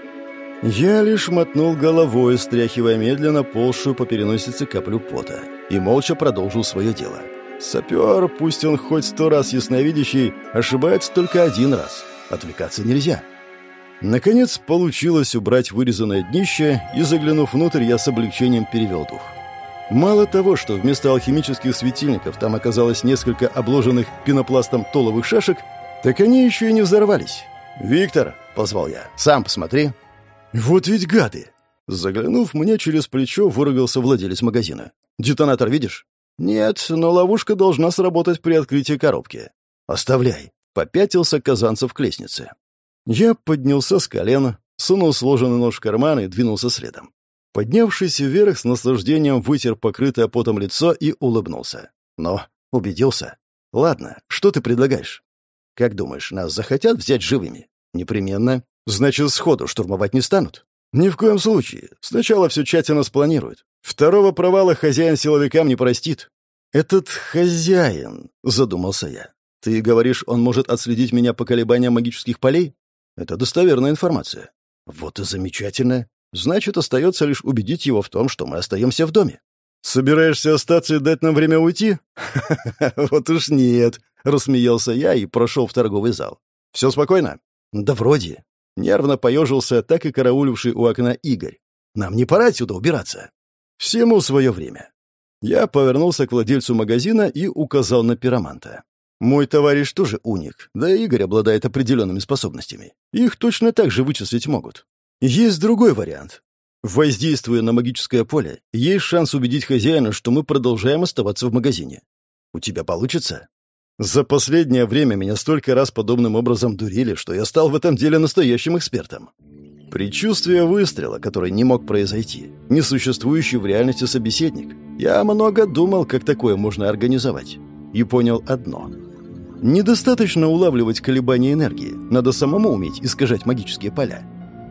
Я лишь мотнул головой, стряхивая медленно ползшую по переносице каплю пота, и молча продолжил свое дело. Сапер, пусть он хоть сто раз ясновидящий, ошибается только один раз. Отвлекаться нельзя. Наконец получилось убрать вырезанное днище, и, заглянув внутрь, я с облегчением перевел дух. Мало того, что вместо алхимических светильников там оказалось несколько обложенных пенопластом толовых шашек, так они еще и не взорвались. «Виктор», — позвал я, — «сам посмотри». «Вот ведь гады!» Заглянув мне через плечо, выругался владелец магазина. «Детонатор видишь?» «Нет, но ловушка должна сработать при открытии коробки». «Оставляй», — попятился Казанцев к лестнице. Я поднялся с колена, сунул сложенный нож в карман и двинулся следом. Поднявшись вверх, с наслаждением вытер покрытое потом лицо и улыбнулся. «Но, убедился. Ладно, что ты предлагаешь? Как думаешь, нас захотят взять живыми? Непременно. Значит, сходу штурмовать не станут? Ни в коем случае. Сначала все тщательно спланируют. Второго провала хозяин силовикам не простит. «Этот хозяин», — задумался я. «Ты говоришь, он может отследить меня по колебаниям магических полей? Это достоверная информация». «Вот и замечательно. Значит, остается лишь убедить его в том, что мы остаемся в доме». «Собираешься остаться и дать нам время уйти?» «Вот уж нет», — рассмеялся я и прошел в торговый зал. «Все спокойно?» «Да вроде». Нервно поежился так и карауливший у окна Игорь. «Нам не пора отсюда убираться?» Всему свое время. Я повернулся к владельцу магазина и указал на пироманта. Мой товарищ тоже уник, да и Игорь обладает определенными способностями. Их точно так же вычислить могут. Есть другой вариант. Воздействуя на магическое поле, есть шанс убедить хозяина, что мы продолжаем оставаться в магазине. У тебя получится? За последнее время меня столько раз подобным образом дурили, что я стал в этом деле настоящим экспертом. Предчувствие выстрела, который не мог произойти, несуществующий в реальности собеседник. Я много думал, как такое можно организовать. И понял одно. Недостаточно улавливать колебания энергии, надо самому уметь искажать магические поля.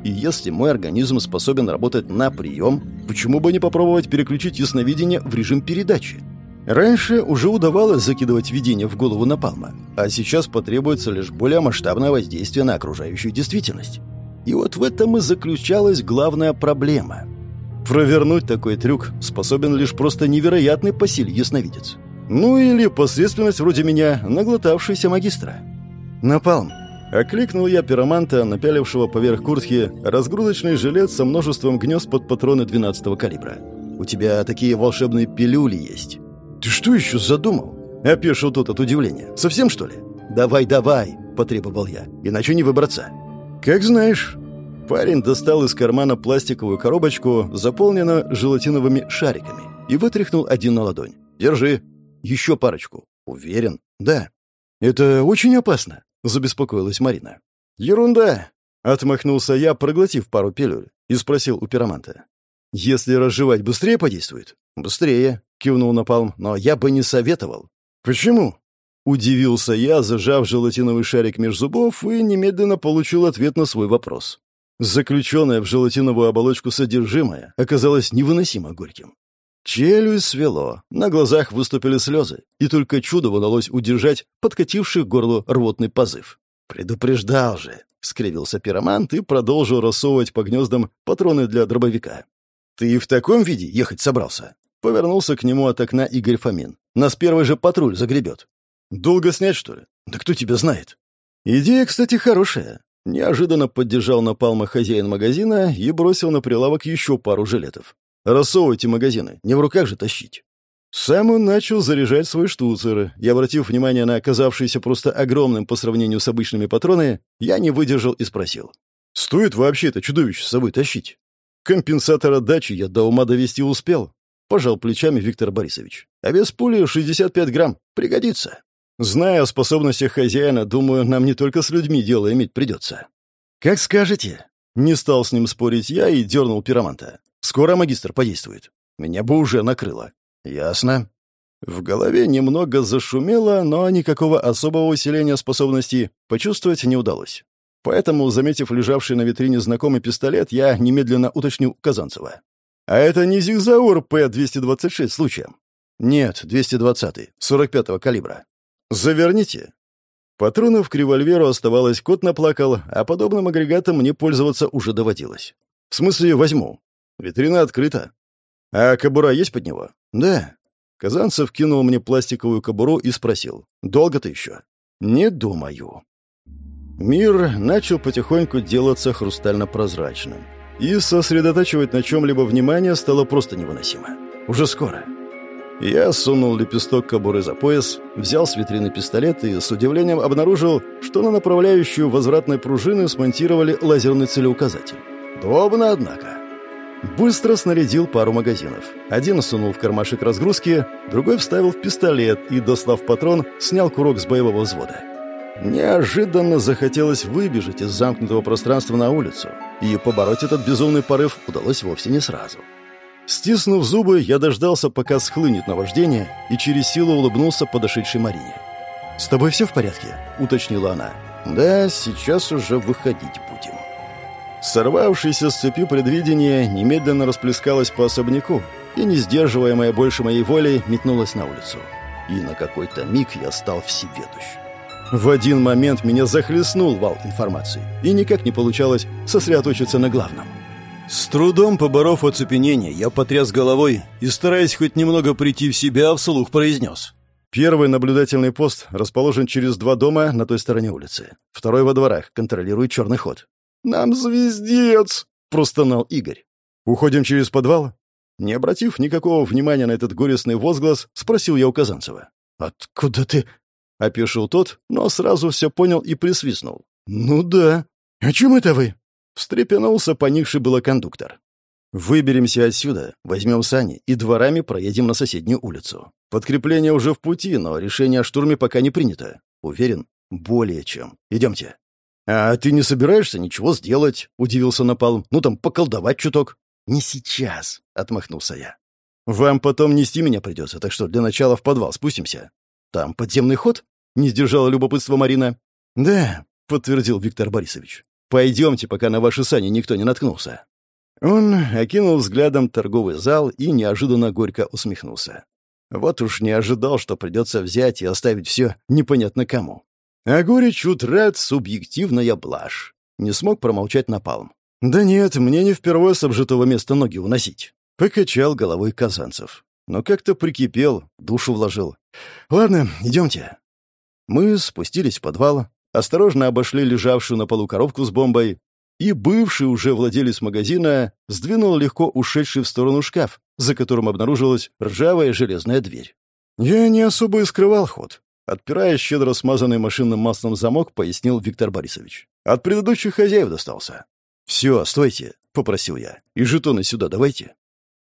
И если мой организм способен работать на прием, почему бы не попробовать переключить ясновидение в режим передачи? Раньше уже удавалось закидывать видение в голову Напалма, а сейчас потребуется лишь более масштабное воздействие на окружающую действительность. И вот в этом и заключалась главная проблема. Провернуть такой трюк способен лишь просто невероятный по силе ясновидец. Ну или посредственность вроде меня, наглотавшийся магистра. «Напалм!» — окликнул я пироманта, напялившего поверх куртки разгрузочный жилет со множеством гнезд под патроны 12-го калибра. «У тебя такие волшебные пилюли есть». «Ты что еще задумал?» — опешил тот от удивления. «Совсем, что ли?» «Давай, давай!» — потребовал я. «Иначе не выбраться». «Как знаешь». Парень достал из кармана пластиковую коробочку, заполненную желатиновыми шариками, и вытряхнул один на ладонь. «Держи. Еще парочку. Уверен?» «Да». «Это очень опасно», — забеспокоилась Марина. «Ерунда», — отмахнулся я, проглотив пару пилюль, и спросил у пироманта. «Если разжевать, быстрее подействует?» «Быстрее», — кивнул Напалм, — «но я бы не советовал». «Почему?» Удивился я, зажав желатиновый шарик меж зубов, и немедленно получил ответ на свой вопрос. Заключенное в желатиновую оболочку содержимое оказалось невыносимо горьким. Челюсть свело, на глазах выступили слезы, и только чудо удалось удержать подкативший к горлу рвотный позыв. «Предупреждал же!» — скривился пиромант и продолжил рассовывать по гнездам патроны для дробовика. «Ты в таком виде ехать собрался?» Повернулся к нему от окна Игорь Фомин. «Нас первый же патруль загребет». Долго снять, что ли? Да кто тебя знает? Идея, кстати, хорошая. Неожиданно поддержал напалма хозяин магазина и бросил на прилавок еще пару жилетов. Рассовывайте магазины, не в руках же тащить». Сам он начал заряжать свой штуцер, и, обратив внимание на оказавшиеся просто огромным по сравнению с обычными патроны, я не выдержал и спросил. «Стоит вообще это чудовище с собой тащить?» Компенсатор отдачи я до ума довести успел. Пожал плечами Виктор Борисович. А вес пули 65 грамм. Пригодится. Зная о способностях хозяина, думаю, нам не только с людьми дело иметь придется. Как скажете. Не стал с ним спорить я и дернул пироманта. Скоро магистр подействует. Меня бы уже накрыло. Ясно. В голове немного зашумело, но никакого особого усиления способностей почувствовать не удалось. Поэтому, заметив лежавший на витрине знакомый пистолет, я немедленно уточнил Казанцева. «А это не Зигзаур П-226 случаем?» «Нет, 220-й, 45-го калибра». «Заверните». Патронов к револьверу оставалось, кот наплакал, а подобным агрегатом мне пользоваться уже доводилось. «В смысле, возьму. Витрина открыта. А кобура есть под него?» «Да». Казанцев кинул мне пластиковую кобуру и спросил. «Долго ты еще?» «Не думаю». Мир начал потихоньку делаться хрустально-прозрачным. И сосредотачивать на чем-либо внимание стало просто невыносимо. Уже скоро. Я сунул лепесток кобуры за пояс, взял с витрины пистолет и с удивлением обнаружил, что на направляющую возвратной пружины смонтировали лазерный целеуказатель. Удобно, однако. Быстро снарядил пару магазинов. Один сунул в кармашек разгрузки, другой вставил в пистолет и, дослав патрон, снял курок с боевого взвода. Неожиданно захотелось выбежать из замкнутого пространства на улицу, и побороть этот безумный порыв удалось вовсе не сразу. Стиснув зубы, я дождался, пока схлынет наваждение, и через силу улыбнулся подошедшей Марине. «С тобой все в порядке?» — уточнила она. «Да, сейчас уже выходить будем». Сорвавшееся с цепи предвидение немедленно расплескалось по особняку, и, не сдерживаемая больше моей воли, метнулась на улицу. И на какой-то миг я стал всеведущ. В один момент меня захлестнул вал информации, и никак не получалось сосредоточиться на главном. С трудом поборов оцепенение, я потряс головой и, стараясь хоть немного прийти в себя, вслух произнес. Первый наблюдательный пост расположен через два дома на той стороне улицы. Второй во дворах, контролирует черный ход. «Нам звездец!» — простонал Игорь. «Уходим через подвал?» Не обратив никакого внимания на этот горестный возглас, спросил я у Казанцева. «Откуда ты?» — опешил тот, но сразу все понял и присвистнул. «Ну да. О чем это вы?» — встрепенулся поникший было кондуктор. «Выберемся отсюда, возьмем сани и дворами проедем на соседнюю улицу. Подкрепление уже в пути, но решение о штурме пока не принято. Уверен? Более чем. Идемте». «А ты не собираешься ничего сделать?» — удивился Напалм. «Ну там, поколдовать чуток». «Не сейчас», — отмахнулся я. «Вам потом нести меня придется, так что для начала в подвал спустимся. Там подземный ход?» — не сдержала любопытство Марина. «Да», — подтвердил Виктор Борисович. «Пойдемте, пока на ваши сани никто не наткнулся». Он окинул взглядом торговый зал и неожиданно горько усмехнулся. Вот уж не ожидал, что придется взять и оставить все непонятно кому. А горечь утрат — субъективная блажь. Не смог промолчать напалм. «Да нет, мне не впервые с обжитого места ноги уносить», — покачал головой Казанцев но как-то прикипел, душу вложил. «Ладно, идемте». Мы спустились в подвал, осторожно обошли лежавшую на полу коробку с бомбой, и бывший уже владелец магазина сдвинул легко ушедший в сторону шкаф, за которым обнаружилась ржавая железная дверь. Я не особо и скрывал ход. Отпирая щедро смазанный машинным маслом замок, пояснил Виктор Борисович. От предыдущих хозяев достался. «Все, стойте», — попросил я. «И жетоны сюда давайте».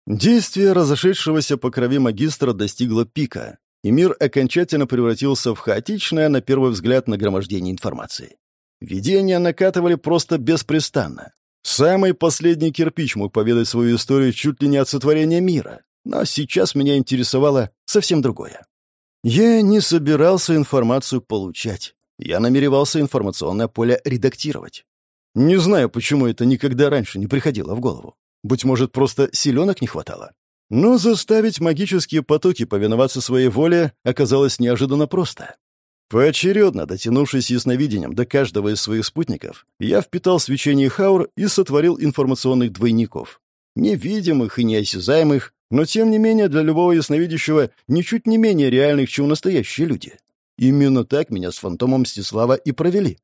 Действие разошедшегося по крови магистра достигло пика, и мир окончательно превратился в хаотичное, на первый взгляд, нагромождение информации. Видения накатывали просто беспрестанно. Самый последний кирпич мог поведать свою историю чуть ли не от сотворения мира, но сейчас меня интересовало совсем другое. Я не собирался информацию получать. Я намеревался информационное поле редактировать. Не знаю, почему это никогда раньше не приходило в голову. Быть может, просто силенок не хватало. Но заставить магические потоки повиноваться своей воле оказалось неожиданно просто. Поочередно, дотянувшись ясновидением до каждого из своих спутников, я впитал свечение Хаур и сотворил информационных двойников. Невидимых и неосязаемых, но тем не менее для любого ясновидящего ничуть не менее реальных, чем настоящие люди. Именно так меня с фантомом Мстислава и провели.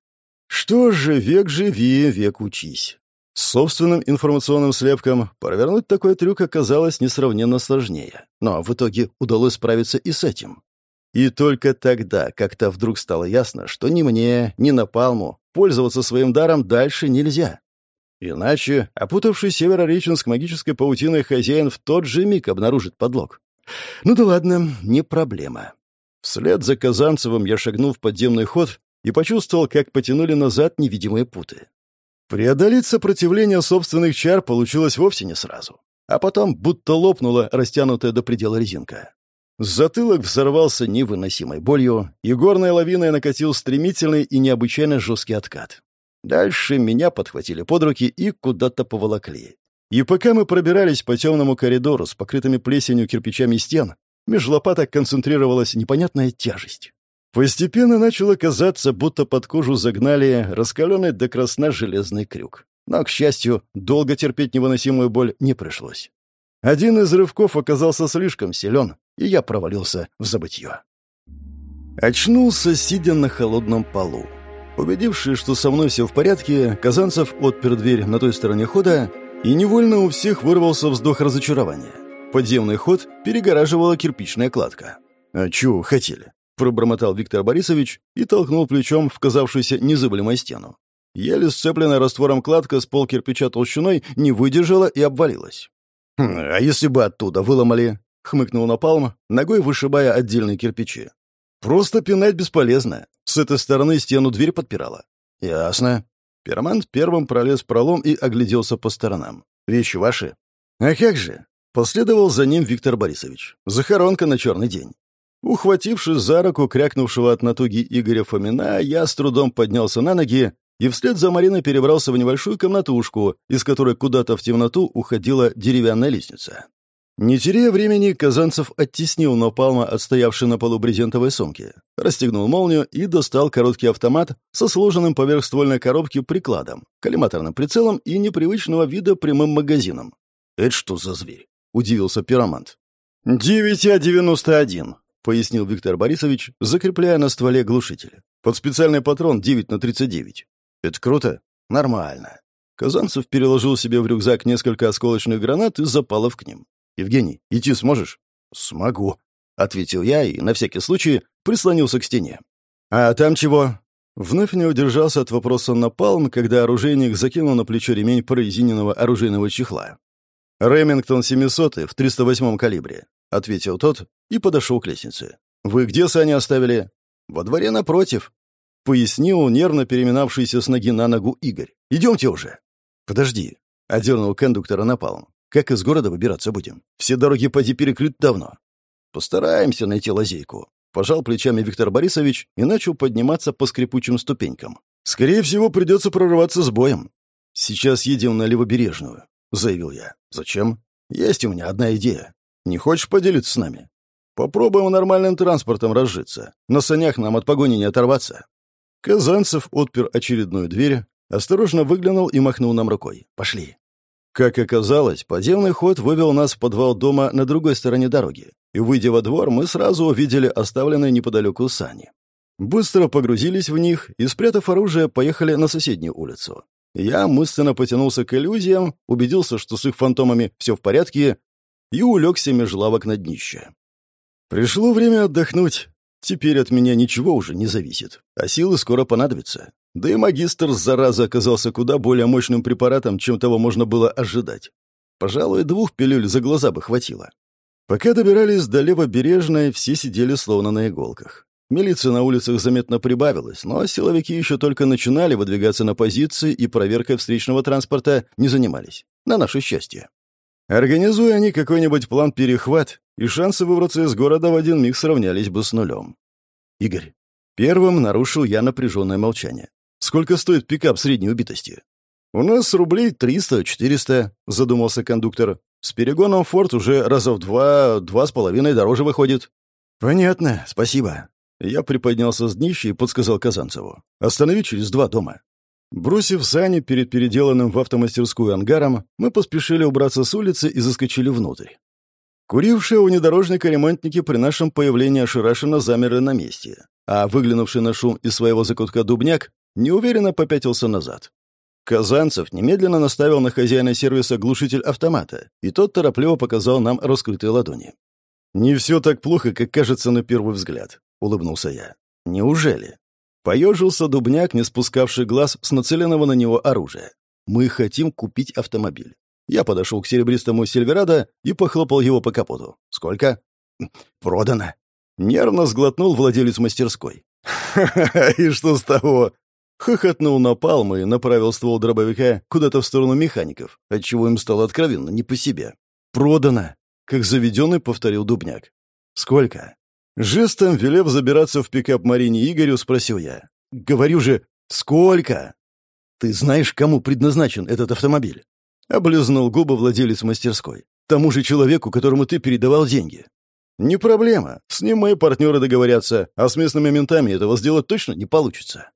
Что же, век живи, век учись. С собственным информационным слепком провернуть такой трюк оказалось несравненно сложнее. Но в итоге удалось справиться и с этим. И только тогда как-то вдруг стало ясно, что ни мне, ни Напалму пользоваться своим даром дальше нельзя. Иначе опутавший Северореченск магической паутиной хозяин в тот же миг обнаружит подлог. Ну да ладно, не проблема. Вслед за Казанцевым я шагнул в подземный ход и почувствовал, как потянули назад невидимые путы. Преодолеть сопротивление собственных чар получилось вовсе не сразу. А потом будто лопнула растянутая до предела резинка. Затылок взорвался невыносимой болью, и горной лавиной накатил стремительный и необычайно жесткий откат. Дальше меня подхватили под руки и куда-то поволокли. И пока мы пробирались по темному коридору с покрытыми плесенью кирпичами стен, меж лопаток концентрировалась непонятная тяжесть. Постепенно начало казаться, будто под кожу загнали раскаленный до красна железный крюк. Но, к счастью, долго терпеть невыносимую боль не пришлось. Один из рывков оказался слишком силен, и я провалился в забытье. Очнулся, сидя на холодном полу. Убедившись, что со мной все в порядке, Казанцев отпер дверь на той стороне хода, и невольно у всех вырвался вздох разочарования. Подземный ход перегораживала кирпичная кладка. «А чего хотели?» пробормотал Виктор Борисович и толкнул плечом в казавшуюся незыблемой стену. Еле сцепленная раствором кладка с пол толщиной не выдержала и обвалилась. «Хм, «А если бы оттуда выломали?» — хмыкнул Напалм, ногой вышибая отдельные кирпичи. «Просто пинать бесполезно. С этой стороны стену дверь подпирала». «Ясно». Пиромант первым пролез в пролом и огляделся по сторонам. «Вещи ваши?» «А как же?» Последовал за ним Виктор Борисович. «Захоронка на черный день. Ухватившись за руку крякнувшего от натуги Игоря Фомина, я с трудом поднялся на ноги и вслед за Мариной перебрался в небольшую комнатушку, из которой куда-то в темноту уходила деревянная лестница. Не теряя времени, Казанцев оттеснил Напалма, отстоявший на полу брезентовой сумки, расстегнул молнию и достал короткий автомат со сложенным поверх ствольной коробки прикладом, коллиматорным прицелом и непривычного вида прямым магазином. «Это что за зверь?» — удивился пиромант. «9А-91», — пояснил Виктор Борисович, закрепляя на стволе глушитель. «Под специальный патрон 9 на 39». «Это круто?» «Нормально». Казанцев переложил себе в рюкзак несколько осколочных гранат и запалов к ним. «Евгений, идти сможешь?» «Смогу», — ответил я и, на всякий случай, прислонился к стене. «А там чего?» Вновь не удержался от вопроса Напалм, когда оружейник закинул на плечо ремень прорезиненного оружейного чехла. «Ремингтон 700 в 308 калибре», — ответил тот и подошел к лестнице. «Вы где сани оставили?» «Во дворе напротив», — пояснил нервно переминавшийся с ноги на ногу Игорь. «Идемте уже». «Подожди», — одернул кондуктора напалм. «Как из города выбираться будем? Все дороги поди перекрыты давно». «Постараемся найти лазейку», — пожал плечами Виктор Борисович и начал подниматься по скрипучим ступенькам. «Скорее всего, придется прорываться с боем. Сейчас едем на Левобережную», — заявил я. «Зачем? Есть у меня одна идея. Не хочешь поделиться с нами? Попробуем нормальным транспортом разжиться. На санях нам от погони не оторваться». Казанцев отпер очередную дверь, осторожно выглянул и махнул нам рукой. «Пошли». Как оказалось, подземный ход вывел нас в подвал дома на другой стороне дороги, и, выйдя во двор, мы сразу увидели оставленные неподалеку сани. Быстро погрузились в них и, спрятав оружие, поехали на соседнюю улицу. Я мысленно потянулся к иллюзиям, убедился, что с их фантомами все в порядке, и улегся меж лавок на днище. Пришло время отдохнуть. Теперь от меня ничего уже не зависит, а силы скоро понадобятся. Да и магистр, зараза, оказался куда более мощным препаратом, чем того можно было ожидать. Пожалуй, двух пилюль за глаза бы хватило. Пока добирались до левобережной, все сидели словно на иголках. Милиция на улицах заметно прибавилась, но силовики еще только начинали выдвигаться на позиции и проверкой встречного транспорта не занимались. На наше счастье. Организуя они какой-нибудь план-перехват, и шансы выбраться из города в один миг сравнялись бы с нулем. «Игорь, первым нарушил я напряженное молчание. Сколько стоит пикап средней убитости?» «У нас рублей триста-четыреста», — задумался кондуктор. «С перегоном «Форд» уже раза в два, два с половиной дороже выходит». «Понятно, спасибо». Я приподнялся с днища и подсказал Казанцеву. «Останови через два дома». Бросив сани перед переделанным в автомастерскую ангаром, мы поспешили убраться с улицы и заскочили внутрь. Курившие у внедорожника ремонтники при нашем появлении ошарашенно замерли на месте, а выглянувший на шум из своего закутка дубняк неуверенно попятился назад. Казанцев немедленно наставил на хозяина сервиса глушитель автомата, и тот торопливо показал нам раскрытые ладони. «Не все так плохо, как кажется на первый взгляд», — улыбнулся я. «Неужели?» Поежился дубняк, не спускавший глаз с нацеленного на него оружия. «Мы хотим купить автомобиль». Я подошел к серебристому Сильверадо и похлопал его по капоту. «Сколько?» «Продано». Нервно сглотнул владелец мастерской. «Ха-ха-ха, и что с того?» Хохотнул напалм и направил ствол дробовика куда-то в сторону механиков, отчего им стало откровенно не по себе. «Продано!» — как заведенный повторил Дубняк. «Сколько?» Жестом, велев забираться в пикап Марине Игорю, спросил я. «Говорю же, сколько?» «Ты знаешь, кому предназначен этот автомобиль?» Облизнул губы владелец мастерской. «Тому же человеку, которому ты передавал деньги». «Не проблема. С ним мои партнеры договорятся, а с местными ментами этого сделать точно не получится».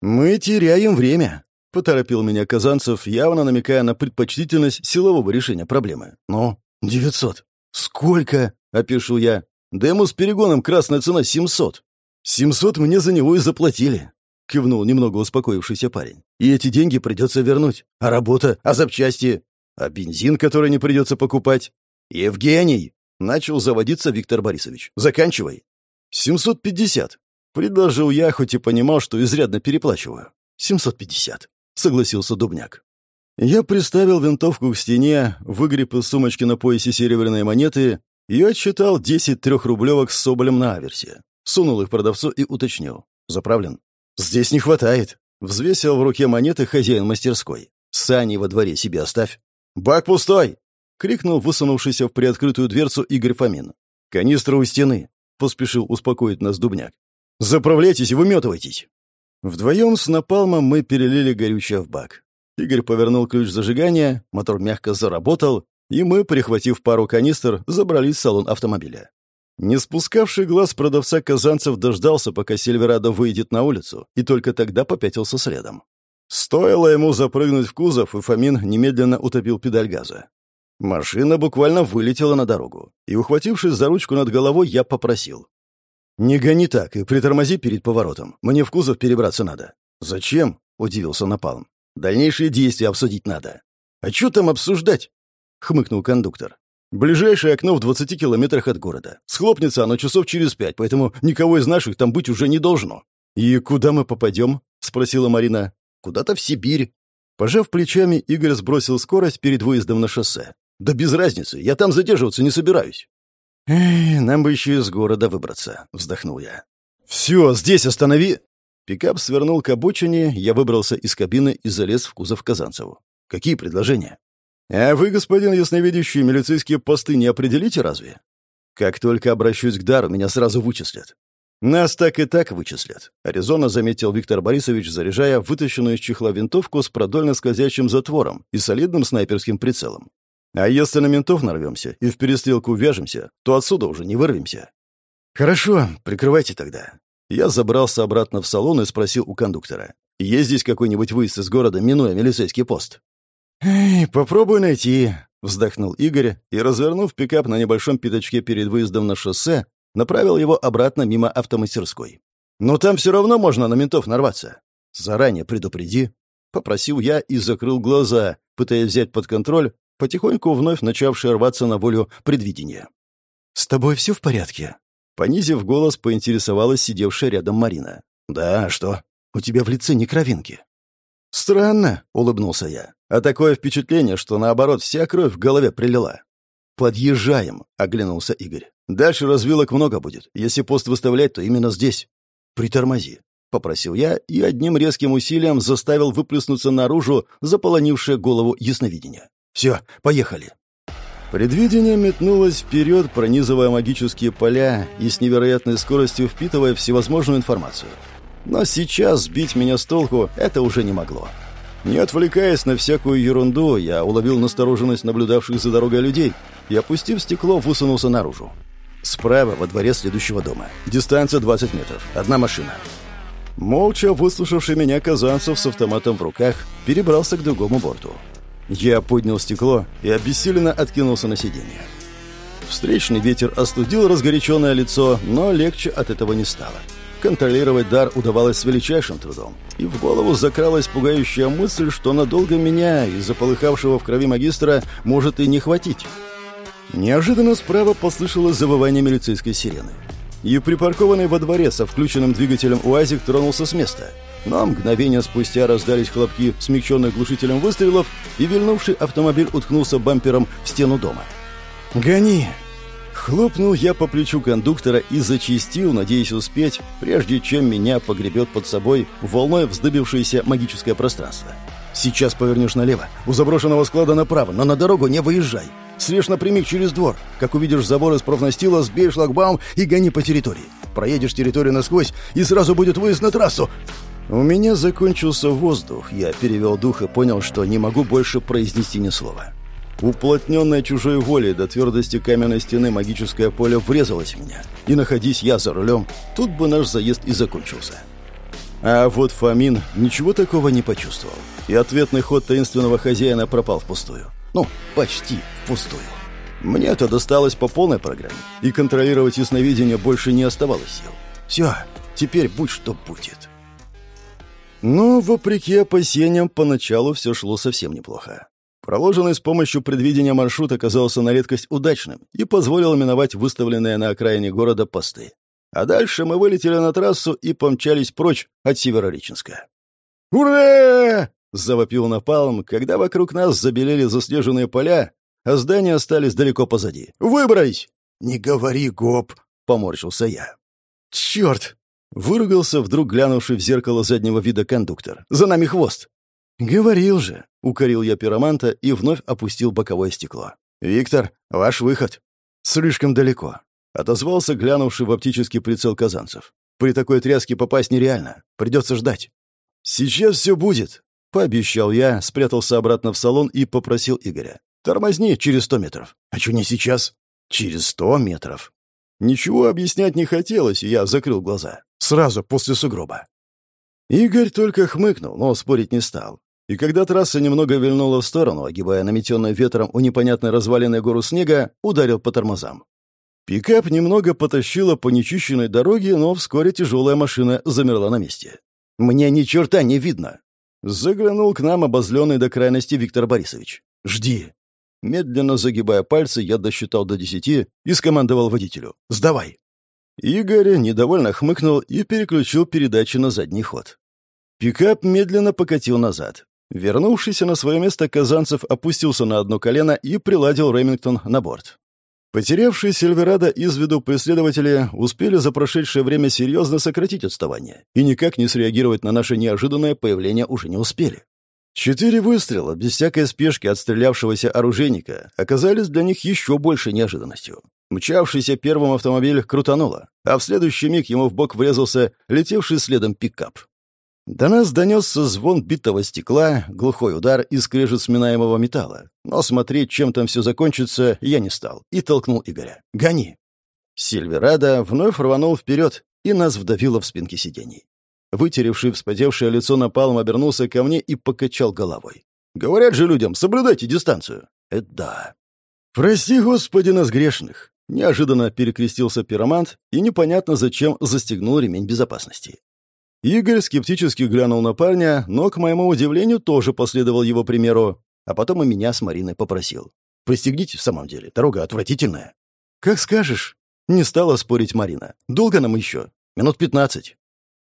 «Мы теряем время», — поторопил меня Казанцев, явно намекая на предпочтительность силового решения проблемы. «Ну, девятьсот». «Сколько?» — опишу я. «Дему с перегоном красная цена семьсот». «Семьсот мне за него и заплатили», — кивнул немного успокоившийся парень. «И эти деньги придется вернуть. А работа? А запчасти? А бензин, который не придется покупать?» «Евгений!» — начал заводиться Виктор Борисович. «Заканчивай». «Семьсот пятьдесят», Предложил я, хоть и понимал, что изрядно переплачиваю. «Семьсот пятьдесят», — согласился Дубняк. Я приставил винтовку к стене, выгреб из сумочки на поясе серебряные монеты и отсчитал десять трехрублевок с соболем на аверсе. Сунул их продавцу и уточнил. «Заправлен?» «Здесь не хватает», — взвесил в руке монеты хозяин мастерской. «Сани во дворе себе оставь». «Бак пустой!» — крикнул высунувшийся в приоткрытую дверцу Игорь Фомин. «Канистра у стены», — поспешил успокоить нас Дубняк. Заправляйтесь и выметывайтесь!» Вдвоем с напалмом мы перелили горючее в бак. Игорь повернул ключ зажигания, мотор мягко заработал, и мы, прихватив пару канистр, забрались в салон автомобиля. Не спускавший глаз продавца казанцев дождался, пока Сильверадо выйдет на улицу, и только тогда попятился следом. Стоило ему запрыгнуть в кузов, и Фомин немедленно утопил педаль газа. Машина буквально вылетела на дорогу, и, ухватившись за ручку над головой, я попросил. «Не гони так и притормози перед поворотом. Мне в кузов перебраться надо». «Зачем?» — удивился Напалм. «Дальнейшие действия обсудить надо». «А что там обсуждать?» — хмыкнул кондуктор. «Ближайшее окно в 20 километрах от города. Схлопнется оно часов через пять, поэтому никого из наших там быть уже не должно». «И куда мы попадем?» — спросила Марина. «Куда-то в Сибирь». Пожав плечами, Игорь сбросил скорость перед выездом на шоссе. «Да без разницы, я там задерживаться не собираюсь». «Эх, нам бы еще из города выбраться», — вздохнул я. «Все, здесь останови!» Пикап свернул к обочине, я выбрался из кабины и залез в кузов Казанцеву. «Какие предложения?» «А вы, господин ясновидящий, милицейские посты не определите разве?» «Как только обращусь к дару, меня сразу вычислят». «Нас так и так вычислят», — резонно заметил Виктор Борисович, заряжая вытащенную из чехла винтовку с продольно скользящим затвором и солидным снайперским прицелом. А если на ментов нарвемся и в перестрелку вяжемся, то отсюда уже не вырвемся. Хорошо, прикрывайте тогда. Я забрался обратно в салон и спросил у кондуктора. Есть здесь какой-нибудь выезд из города, минуя милицейский пост? «Эй, попробуй найти», — вздохнул Игорь и, развернув пикап на небольшом пятачке перед выездом на шоссе, направил его обратно мимо автомастерской. «Но там все равно можно на ментов нарваться. Заранее предупреди», — попросил я и закрыл глаза, пытаясь взять под контроль потихоньку вновь начавшее рваться на волю предвидения. «С тобой все в порядке?» Понизив голос, поинтересовалась сидевшая рядом Марина. «Да, что? У тебя в лице не кровинки». «Странно», — улыбнулся я. «А такое впечатление, что наоборот вся кровь в голове прилила». «Подъезжаем», — оглянулся Игорь. «Дальше развилок много будет. Если пост выставлять, то именно здесь». «Притормози», — попросил я и одним резким усилием заставил выплеснуться наружу заполонившее голову ясновидение. Все, поехали». Предвидение метнулось вперед, пронизывая магические поля и с невероятной скоростью впитывая всевозможную информацию. Но сейчас сбить меня с толку это уже не могло. Не отвлекаясь на всякую ерунду, я уловил настороженность наблюдавших за дорогой людей и, опустив стекло, высунулся наружу. Справа, во дворе следующего дома. Дистанция 20 метров. Одна машина. Молча выслушавший меня казанцев с автоматом в руках перебрался к другому борту. Я поднял стекло и обессиленно откинулся на сиденье. Встречный ветер остудил разгоряченное лицо, но легче от этого не стало. Контролировать дар удавалось с величайшим трудом. И в голову закралась пугающая мысль, что надолго меня из-за полыхавшего в крови магистра может и не хватить. Неожиданно справа послышалось завывание милицейской сирены. И припаркованный во дворе со включенным двигателем УАЗик тронулся с места. Но мгновение спустя раздались хлопки, смягченных глушителем выстрелов, и вильнувший автомобиль уткнулся бампером в стену дома. «Гони!» Хлопнул я по плечу кондуктора и зачистил, надеясь успеть, прежде чем меня погребет под собой волной вздыбившееся магическое пространство. «Сейчас повернешь налево, у заброшенного склада направо, но на дорогу не выезжай. Срежь напрямик через двор. Как увидишь забор из профнастила, сбей шлагбаум и гони по территории. Проедешь территорию насквозь, и сразу будет выезд на трассу. У меня закончился воздух. Я перевел дух и понял, что не могу больше произнести ни слова. Уплотненная чужой волей до твердости каменной стены магическое поле врезалось в меня. И находись я за рулем, тут бы наш заезд и закончился. А вот Фомин ничего такого не почувствовал. И ответный ход таинственного хозяина пропал впустую. Ну, почти впустую. Мне-то досталось по полной программе, и контролировать ясновидение больше не оставалось сил. Все, теперь будь что будет. Но, вопреки опасениям, поначалу все шло совсем неплохо. Проложенный с помощью предвидения маршрут оказался на редкость удачным и позволил миновать выставленные на окраине города посты. А дальше мы вылетели на трассу и помчались прочь от Северореченска. «Ура!» — завопил напалм, когда вокруг нас забелели заснеженные поля, а здания остались далеко позади. «Выбрось!» «Не говори, гоп!» — поморщился я. «Черт!» — выругался вдруг глянувший в зеркало заднего вида кондуктор. «За нами хвост!» «Говорил же!» — укорил я пироманта и вновь опустил боковое стекло. «Виктор, ваш выход!» «Слишком далеко!» — отозвался глянувший в оптический прицел казанцев. «При такой тряске попасть нереально. Придется ждать». «Сейчас все будет!» Пообещал я, спрятался обратно в салон и попросил Игоря. «Тормозни через сто метров». «А что не сейчас?» «Через сто метров». Ничего объяснять не хотелось, и я закрыл глаза. Сразу после сугроба. Игорь только хмыкнул, но спорить не стал. И когда трасса немного вильнула в сторону, огибая наметенную ветром у непонятной разваленной гору снега, ударил по тормозам. Пикап немного потащило по нечищенной дороге, но вскоре тяжелая машина замерла на месте. «Мне ни черта не видно!» Заглянул к нам обозленный до крайности Виктор Борисович. «Жди!» Медленно загибая пальцы, я досчитал до десяти и скомандовал водителю. «Сдавай!» Игорь недовольно хмыкнул и переключил передачи на задний ход. Пикап медленно покатил назад. Вернувшийся на свое место Казанцев опустился на одно колено и приладил Ремингтон на борт. Потерявшие Сильверадо из виду преследователи успели за прошедшее время серьезно сократить отставание и никак не среагировать на наше неожиданное появление уже не успели. Четыре выстрела, без всякой спешки отстрелявшегося оружейника, оказались для них еще большей неожиданностью. Мчавшийся первым автомобиль крутануло, а в следующий миг ему в бок врезался летевший следом пикап. До нас донесся звон битого стекла, глухой удар и скрежет сминаемого металла. Но смотреть, чем там все закончится, я не стал и толкнул Игоря. «Гони!» Сильверадо вновь рванул вперед и нас вдавило в спинки сидений. Вытеревший вспотевшее лицо напалм обернулся ко мне и покачал головой. «Говорят же людям, соблюдайте дистанцию!» «Это да!» «Прости, Господи, нас грешных!» Неожиданно перекрестился пиромант и непонятно зачем застегнул ремень безопасности. Игорь скептически глянул на парня, но, к моему удивлению, тоже последовал его примеру, а потом и меня с Мариной попросил. «Пристегните в самом деле, дорога отвратительная». «Как скажешь». Не стала спорить Марина. «Долго нам еще? Минут пятнадцать».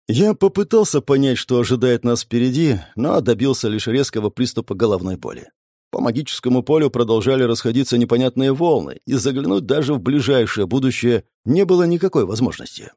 Я попытался понять, что ожидает нас впереди, но добился лишь резкого приступа головной боли. По магическому полю продолжали расходиться непонятные волны, и заглянуть даже в ближайшее будущее не было никакой возможности.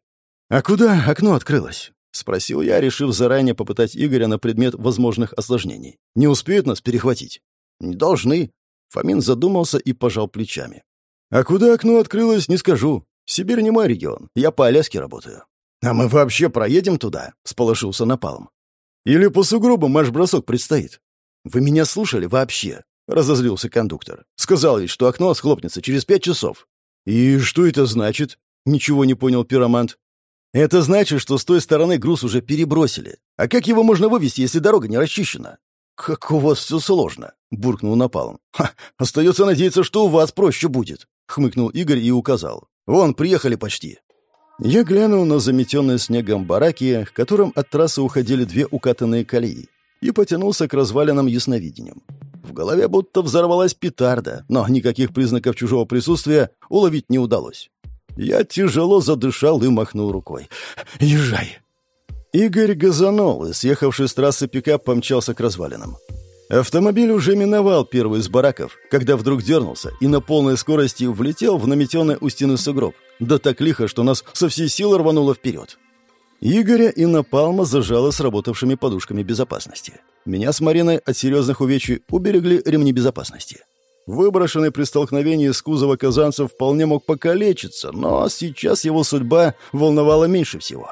«А куда окно открылось?» — спросил я, решив заранее попытать Игоря на предмет возможных осложнений. «Не успеют нас перехватить?» «Не должны». Фомин задумался и пожал плечами. «А куда окно открылось, не скажу. Сибирь не мой регион. Я по Аляске работаю». «А мы вообще проедем туда?» — сполошился Напалм. «Или по сугробам марш-бросок предстоит?» «Вы меня слушали вообще?» — разозлился кондуктор. «Сказал ведь, что окно схлопнется через пять часов». «И что это значит?» — ничего не понял пиромант. Это значит, что с той стороны груз уже перебросили. А как его можно вывести, если дорога не расчищена? Как у вас все сложно, буркнул Напалм. Ха, остается надеяться, что у вас проще будет, хмыкнул Игорь и указал. Вон, приехали почти. Я глянул на заметенные снегом бараки, к которым от трассы уходили две укатанные колеи, и потянулся к развалинам ясновидением. В голове будто взорвалась петарда, но никаких признаков чужого присутствия уловить не удалось. Я тяжело задышал и махнул рукой. «Езжай!» Игорь газанул и, съехавший с трассы пикап, помчался к развалинам. Автомобиль уже миновал первый из бараков, когда вдруг дернулся и на полной скорости влетел в наметенный у стены сугроб. Да так лихо, что нас со всей силы рвануло вперед. Игоря и Напалма зажало сработавшими подушками безопасности. Меня с Мариной от серьезных увечий уберегли ремни безопасности. Выброшенный при столкновении с кузова казанцев вполне мог покалечиться, но сейчас его судьба волновала меньше всего.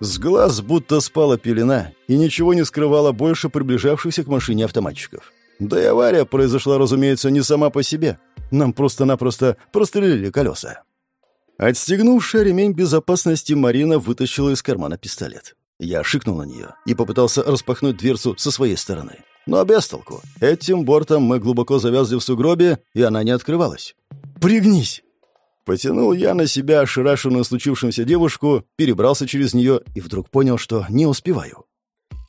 С глаз будто спала пелена, и ничего не скрывало больше приближавшихся к машине автоматчиков. Да и авария произошла, разумеется, не сама по себе. Нам просто-напросто прострелили колеса. Отстегнувшая ремень безопасности, Марина вытащила из кармана пистолет. Я шикнул на нее и попытался распахнуть дверцу со своей стороны. Но без толку. Этим бортом мы глубоко завязли в сугробе, и она не открывалась. «Пригнись!» Потянул я на себя ошарашенную случившимся девушку, перебрался через нее и вдруг понял, что не успеваю.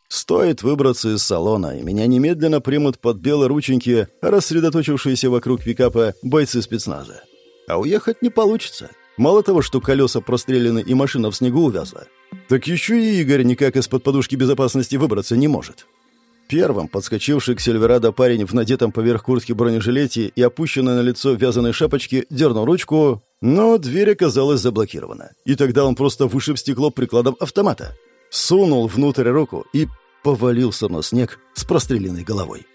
Стоит выбраться из салона, и меня немедленно примут под белые рученьки, рассредоточившиеся вокруг пикапа бойцы спецназа. А уехать не получится. Мало того, что колеса прострелены и машина в снегу увязла, так еще и Игорь никак из-под подушки безопасности выбраться не может. Первым подскочивший к Сильверадо парень в надетом поверх куртки бронежилете и опущенной на лицо вязаной шапочке дернул ручку, но дверь оказалась заблокирована. И тогда он просто вышиб стекло прикладом автомата, сунул внутрь руку и повалился на снег с простреленной головой.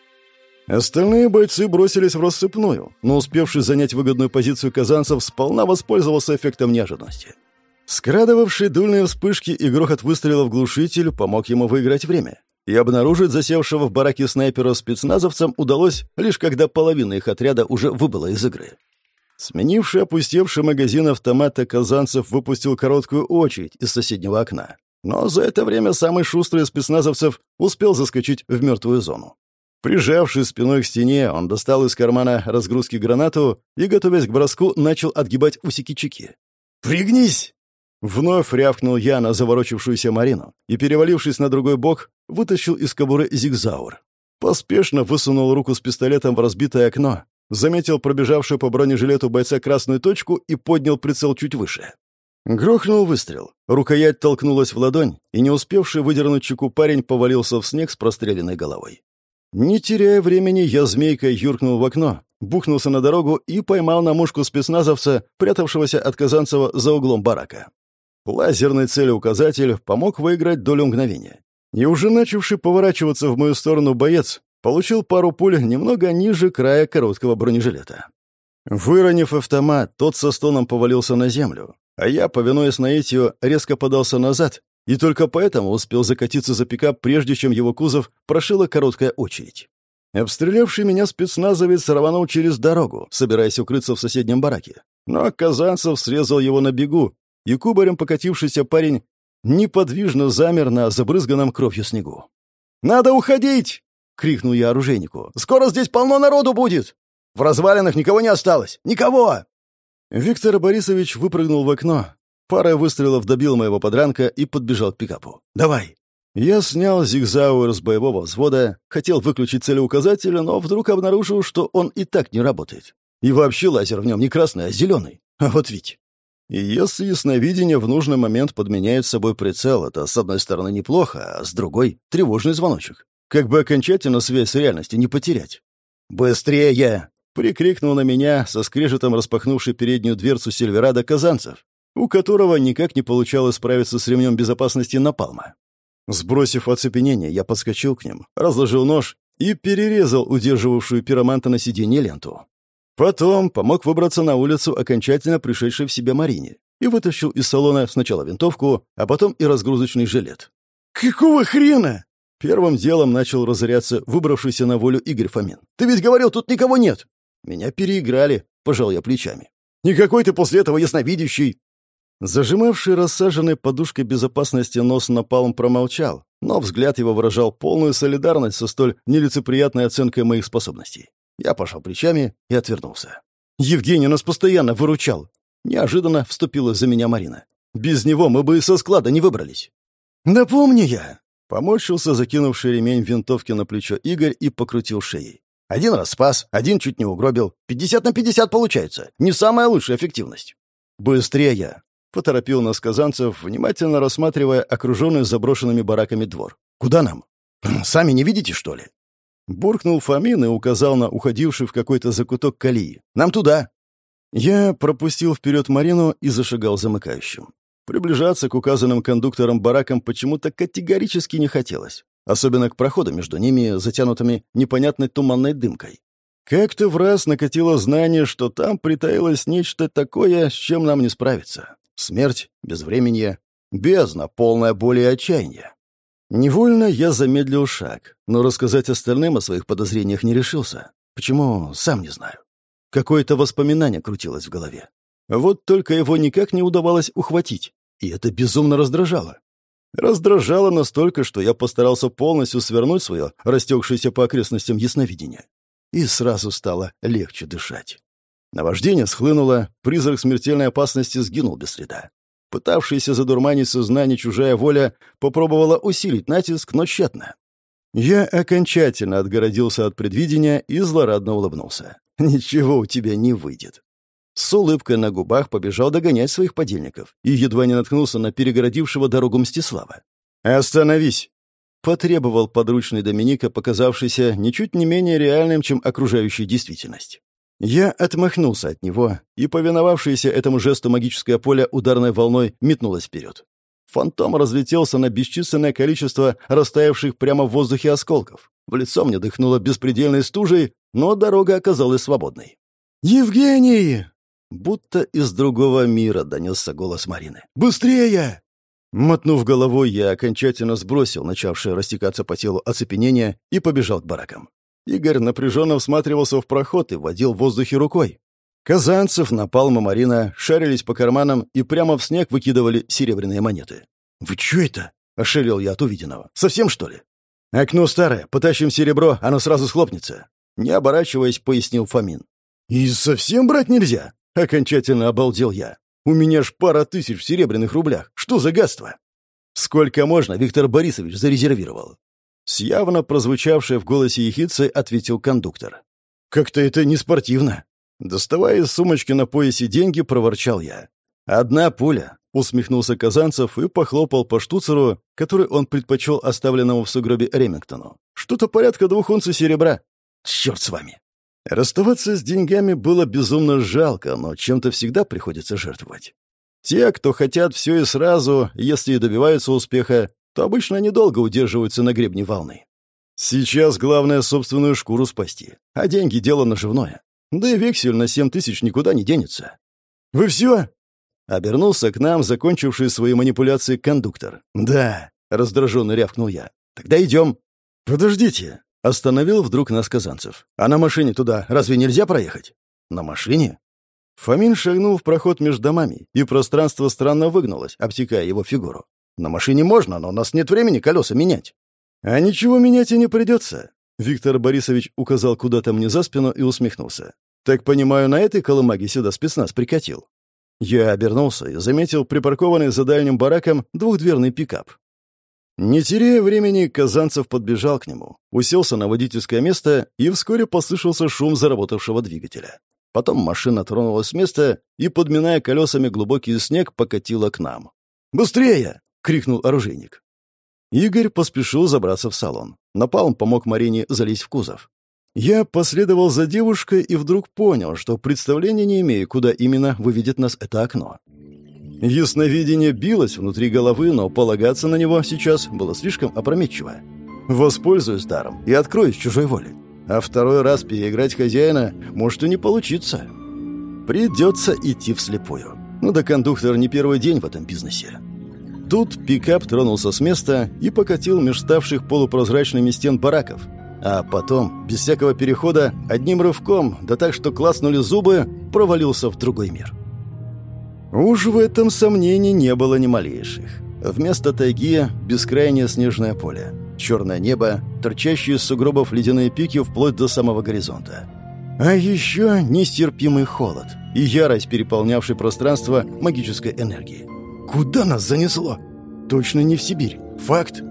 Остальные бойцы бросились в рассыпную, но успевший занять выгодную позицию казанцев сполна воспользовался эффектом неожиданности. Скрадывавший дульные вспышки и грохот выстрелов глушитель помог ему выиграть время и обнаружить засевшего в бараке снайпера спецназовцам удалось, лишь когда половина их отряда уже выбыла из игры. Сменивший опустевший магазин автомата Казанцев выпустил короткую очередь из соседнего окна. Но за это время самый шустрый из спецназовцев успел заскочить в мертвую зону. Прижавшись спиной к стене, он достал из кармана разгрузки гранату и, готовясь к броску, начал отгибать усики чеки. «Пригнись!» Вновь рявкнул я на заворочившуюся Марину и, перевалившись на другой бок, вытащил из кобуры зигзаур. Поспешно высунул руку с пистолетом в разбитое окно, заметил пробежавшую по бронежилету бойца красную точку и поднял прицел чуть выше. Грохнул выстрел. Рукоять толкнулась в ладонь, и не успевший выдернуть чеку парень повалился в снег с простреленной головой. Не теряя времени, я змейкой юркнул в окно, бухнулся на дорогу и поймал на мушку спецназовца, прятавшегося от Казанцева за углом барака. Лазерный целеуказатель помог выиграть долю мгновения. И уже начавший поворачиваться в мою сторону боец получил пару пуль немного ниже края короткого бронежилета. Выронив автомат, тот со стоном повалился на землю, а я, повинуясь наитию, резко подался назад и только поэтому успел закатиться за пикап, прежде чем его кузов прошила короткая очередь. Обстрелявший меня спецназовец рванул через дорогу, собираясь укрыться в соседнем бараке. Но Казанцев срезал его на бегу, и кубарем покатившийся парень неподвижно замер на забрызганном кровью снегу. «Надо уходить!» — крикнул я оружейнику. «Скоро здесь полно народу будет! В развалинах никого не осталось! Никого!» Виктор Борисович выпрыгнул в окно. Пара выстрелов добил моего подранка и подбежал к пикапу. «Давай!» Я снял зигзауэр с боевого взвода, хотел выключить целеуказатель, но вдруг обнаружил, что он и так не работает. И вообще лазер в нем не красный, а зеленый. А вот ведь. И если ясновидение в нужный момент подменяет собой прицел, это, с одной стороны, неплохо, а с другой — тревожный звоночек. Как бы окончательно связь с реальностью не потерять. «Быстрее!» — прикрикнул на меня со скрежетом распахнувший переднюю дверцу Сильверада Казанцев, у которого никак не получалось справиться с ремнем безопасности Напалма. Сбросив оцепенение, я подскочил к ним, разложил нож и перерезал удерживавшую пироманта на сиденье ленту. Потом помог выбраться на улицу окончательно пришедшей в себя Марине и вытащил из салона сначала винтовку, а потом и разгрузочный жилет. «Какого хрена?» Первым делом начал разоряться выбравшийся на волю Игорь Фомин. «Ты ведь говорил, тут никого нет!» «Меня переиграли», — пожал я плечами. «Никакой ты после этого ясновидящий!» Зажимавший рассаженной подушкой безопасности нос напалм промолчал, но взгляд его выражал полную солидарность со столь нелицеприятной оценкой моих способностей. Я пошел плечами и отвернулся. «Евгений нас постоянно выручал!» Неожиданно вступила за меня Марина. Без него мы бы и со склада не выбрались». «Да помню я!» — поморщился закинувший ремень винтовки на плечо Игорь и покрутил шеей. «Один раз спас, один чуть не угробил. Пятьдесят на пятьдесят получается. Не самая лучшая эффективность». «Быстрее!» — поторопил нас Казанцев, внимательно рассматривая окруженный заброшенными бараками двор. «Куда нам? Сами не видите, что ли?» Буркнул Фомин и указал на уходивший в какой-то закуток колеи. «Нам туда!» Я пропустил вперед Марину и зашагал замыкающим. Приближаться к указанным кондукторам баракам почему-то категорически не хотелось, особенно к проходу между ними, затянутыми непонятной туманной дымкой. Как-то в раз накатило знание, что там притаилось нечто такое, с чем нам не справиться. Смерть, безвременье, бездна, полная боли и отчаяния. Невольно я замедлил шаг, но рассказать остальным о своих подозрениях не решился. Почему, сам не знаю. Какое-то воспоминание крутилось в голове. Вот только его никак не удавалось ухватить, и это безумно раздражало. Раздражало настолько, что я постарался полностью свернуть свое растекшееся по окрестностям ясновидение. И сразу стало легче дышать. Наваждение схлынуло, призрак смертельной опасности сгинул без следа. Пытавшаяся задурманить сознание чужая воля попробовала усилить натиск, но тщетно. Я окончательно отгородился от предвидения и злорадно улыбнулся. «Ничего у тебя не выйдет. С улыбкой на губах побежал догонять своих подельников и едва не наткнулся на перегородившего дорогу Мстислава. «Остановись!» — потребовал подручный Доминика, показавшийся ничуть не менее реальным, чем окружающая действительность. Я отмахнулся от него, и повиновавшееся этому жесту магическое поле ударной волной метнулось вперед. Фантом разлетелся на бесчисленное количество растаявших прямо в воздухе осколков. В лицо мне дыхнуло беспредельной стужей, но дорога оказалась свободной. «Евгений!» Будто из другого мира донесся голос Марины. «Быстрее!» Мотнув головой, я окончательно сбросил начавшее растекаться по телу оцепенение и побежал к баракам. Игорь напряженно всматривался в проход и водил в воздухе рукой. Казанцев, Напалм и Марина шарились по карманам и прямо в снег выкидывали серебряные монеты. «Вы чё это?» — ошалел я от увиденного. «Совсем, что ли?» «Окно старое, потащим серебро, оно сразу схлопнется». Не оборачиваясь, пояснил Фомин. «И совсем брать нельзя?» Окончательно обалдел я. У меня ж пара тысяч в серебряных рублях. Что за гадство? Сколько можно, Виктор Борисович зарезервировал. С явно прозвучавшей в голосе ехидцы ответил кондуктор. «Как-то это не спортивно». Доставая из сумочки на поясе деньги, проворчал я. «Одна пуля», — усмехнулся Казанцев и похлопал по штуцеру, который он предпочел оставленному в сугробе Ремингтону. «Что-то порядка двух унций серебра. Черт с вами!» Расставаться с деньгами было безумно жалко, но чем-то всегда приходится жертвовать. Те, кто хотят все и сразу, если и добиваются успеха, то обычно недолго удерживаются на гребне волны. Сейчас главное собственную шкуру спасти, а деньги — дело наживное. Да и вексель на семь тысяч никуда не денется. «Вы все?» — обернулся к нам, закончивший свои манипуляции кондуктор. «Да», — раздраженно рявкнул я. «Тогда идем». «Подождите», Остановил вдруг нас Казанцев. «А на машине туда разве нельзя проехать?» «На машине?» Фомин шагнул в проход между домами, и пространство странно выгнулось, обтекая его фигуру. «На машине можно, но у нас нет времени колеса менять». «А ничего менять и не придется», — Виктор Борисович указал куда-то мне за спину и усмехнулся. «Так понимаю, на этой колымаге сюда спецназ прикатил». Я обернулся и заметил припаркованный за дальним бараком двухдверный пикап. Не теряя времени, Казанцев подбежал к нему, уселся на водительское место, и вскоре послышался шум заработавшего двигателя. Потом машина тронулась с места и, подминая колесами глубокий снег, покатила к нам. «Быстрее!» — крикнул оружейник. Игорь поспешил забраться в салон. Напалм помог Марине залезть в кузов. Я последовал за девушкой и вдруг понял, что представления не имею, куда именно выведет нас это окно. Ясновидение билось внутри головы, но полагаться на него сейчас было слишком опрометчиво. Воспользуюсь даром и откроюсь чужой воле. А второй раз переиграть хозяина может и не получиться. Придется идти вслепую. Ну да кондуктор не первый день в этом бизнесе. Тут пикап тронулся с места и покатил меж ставших полупрозрачными стен бараков. А потом, без всякого перехода, одним рывком, да так что класнули зубы, провалился в другой мир. Уж в этом сомнений не было ни малейших. Вместо тайги — бескрайнее снежное поле. Черное небо, торчащие из сугробов ледяные пики вплоть до самого горизонта. А еще нестерпимый холод и ярость, переполнявшей пространство магической энергии. Куда нас занесло? Точно не в Сибирь. Факт.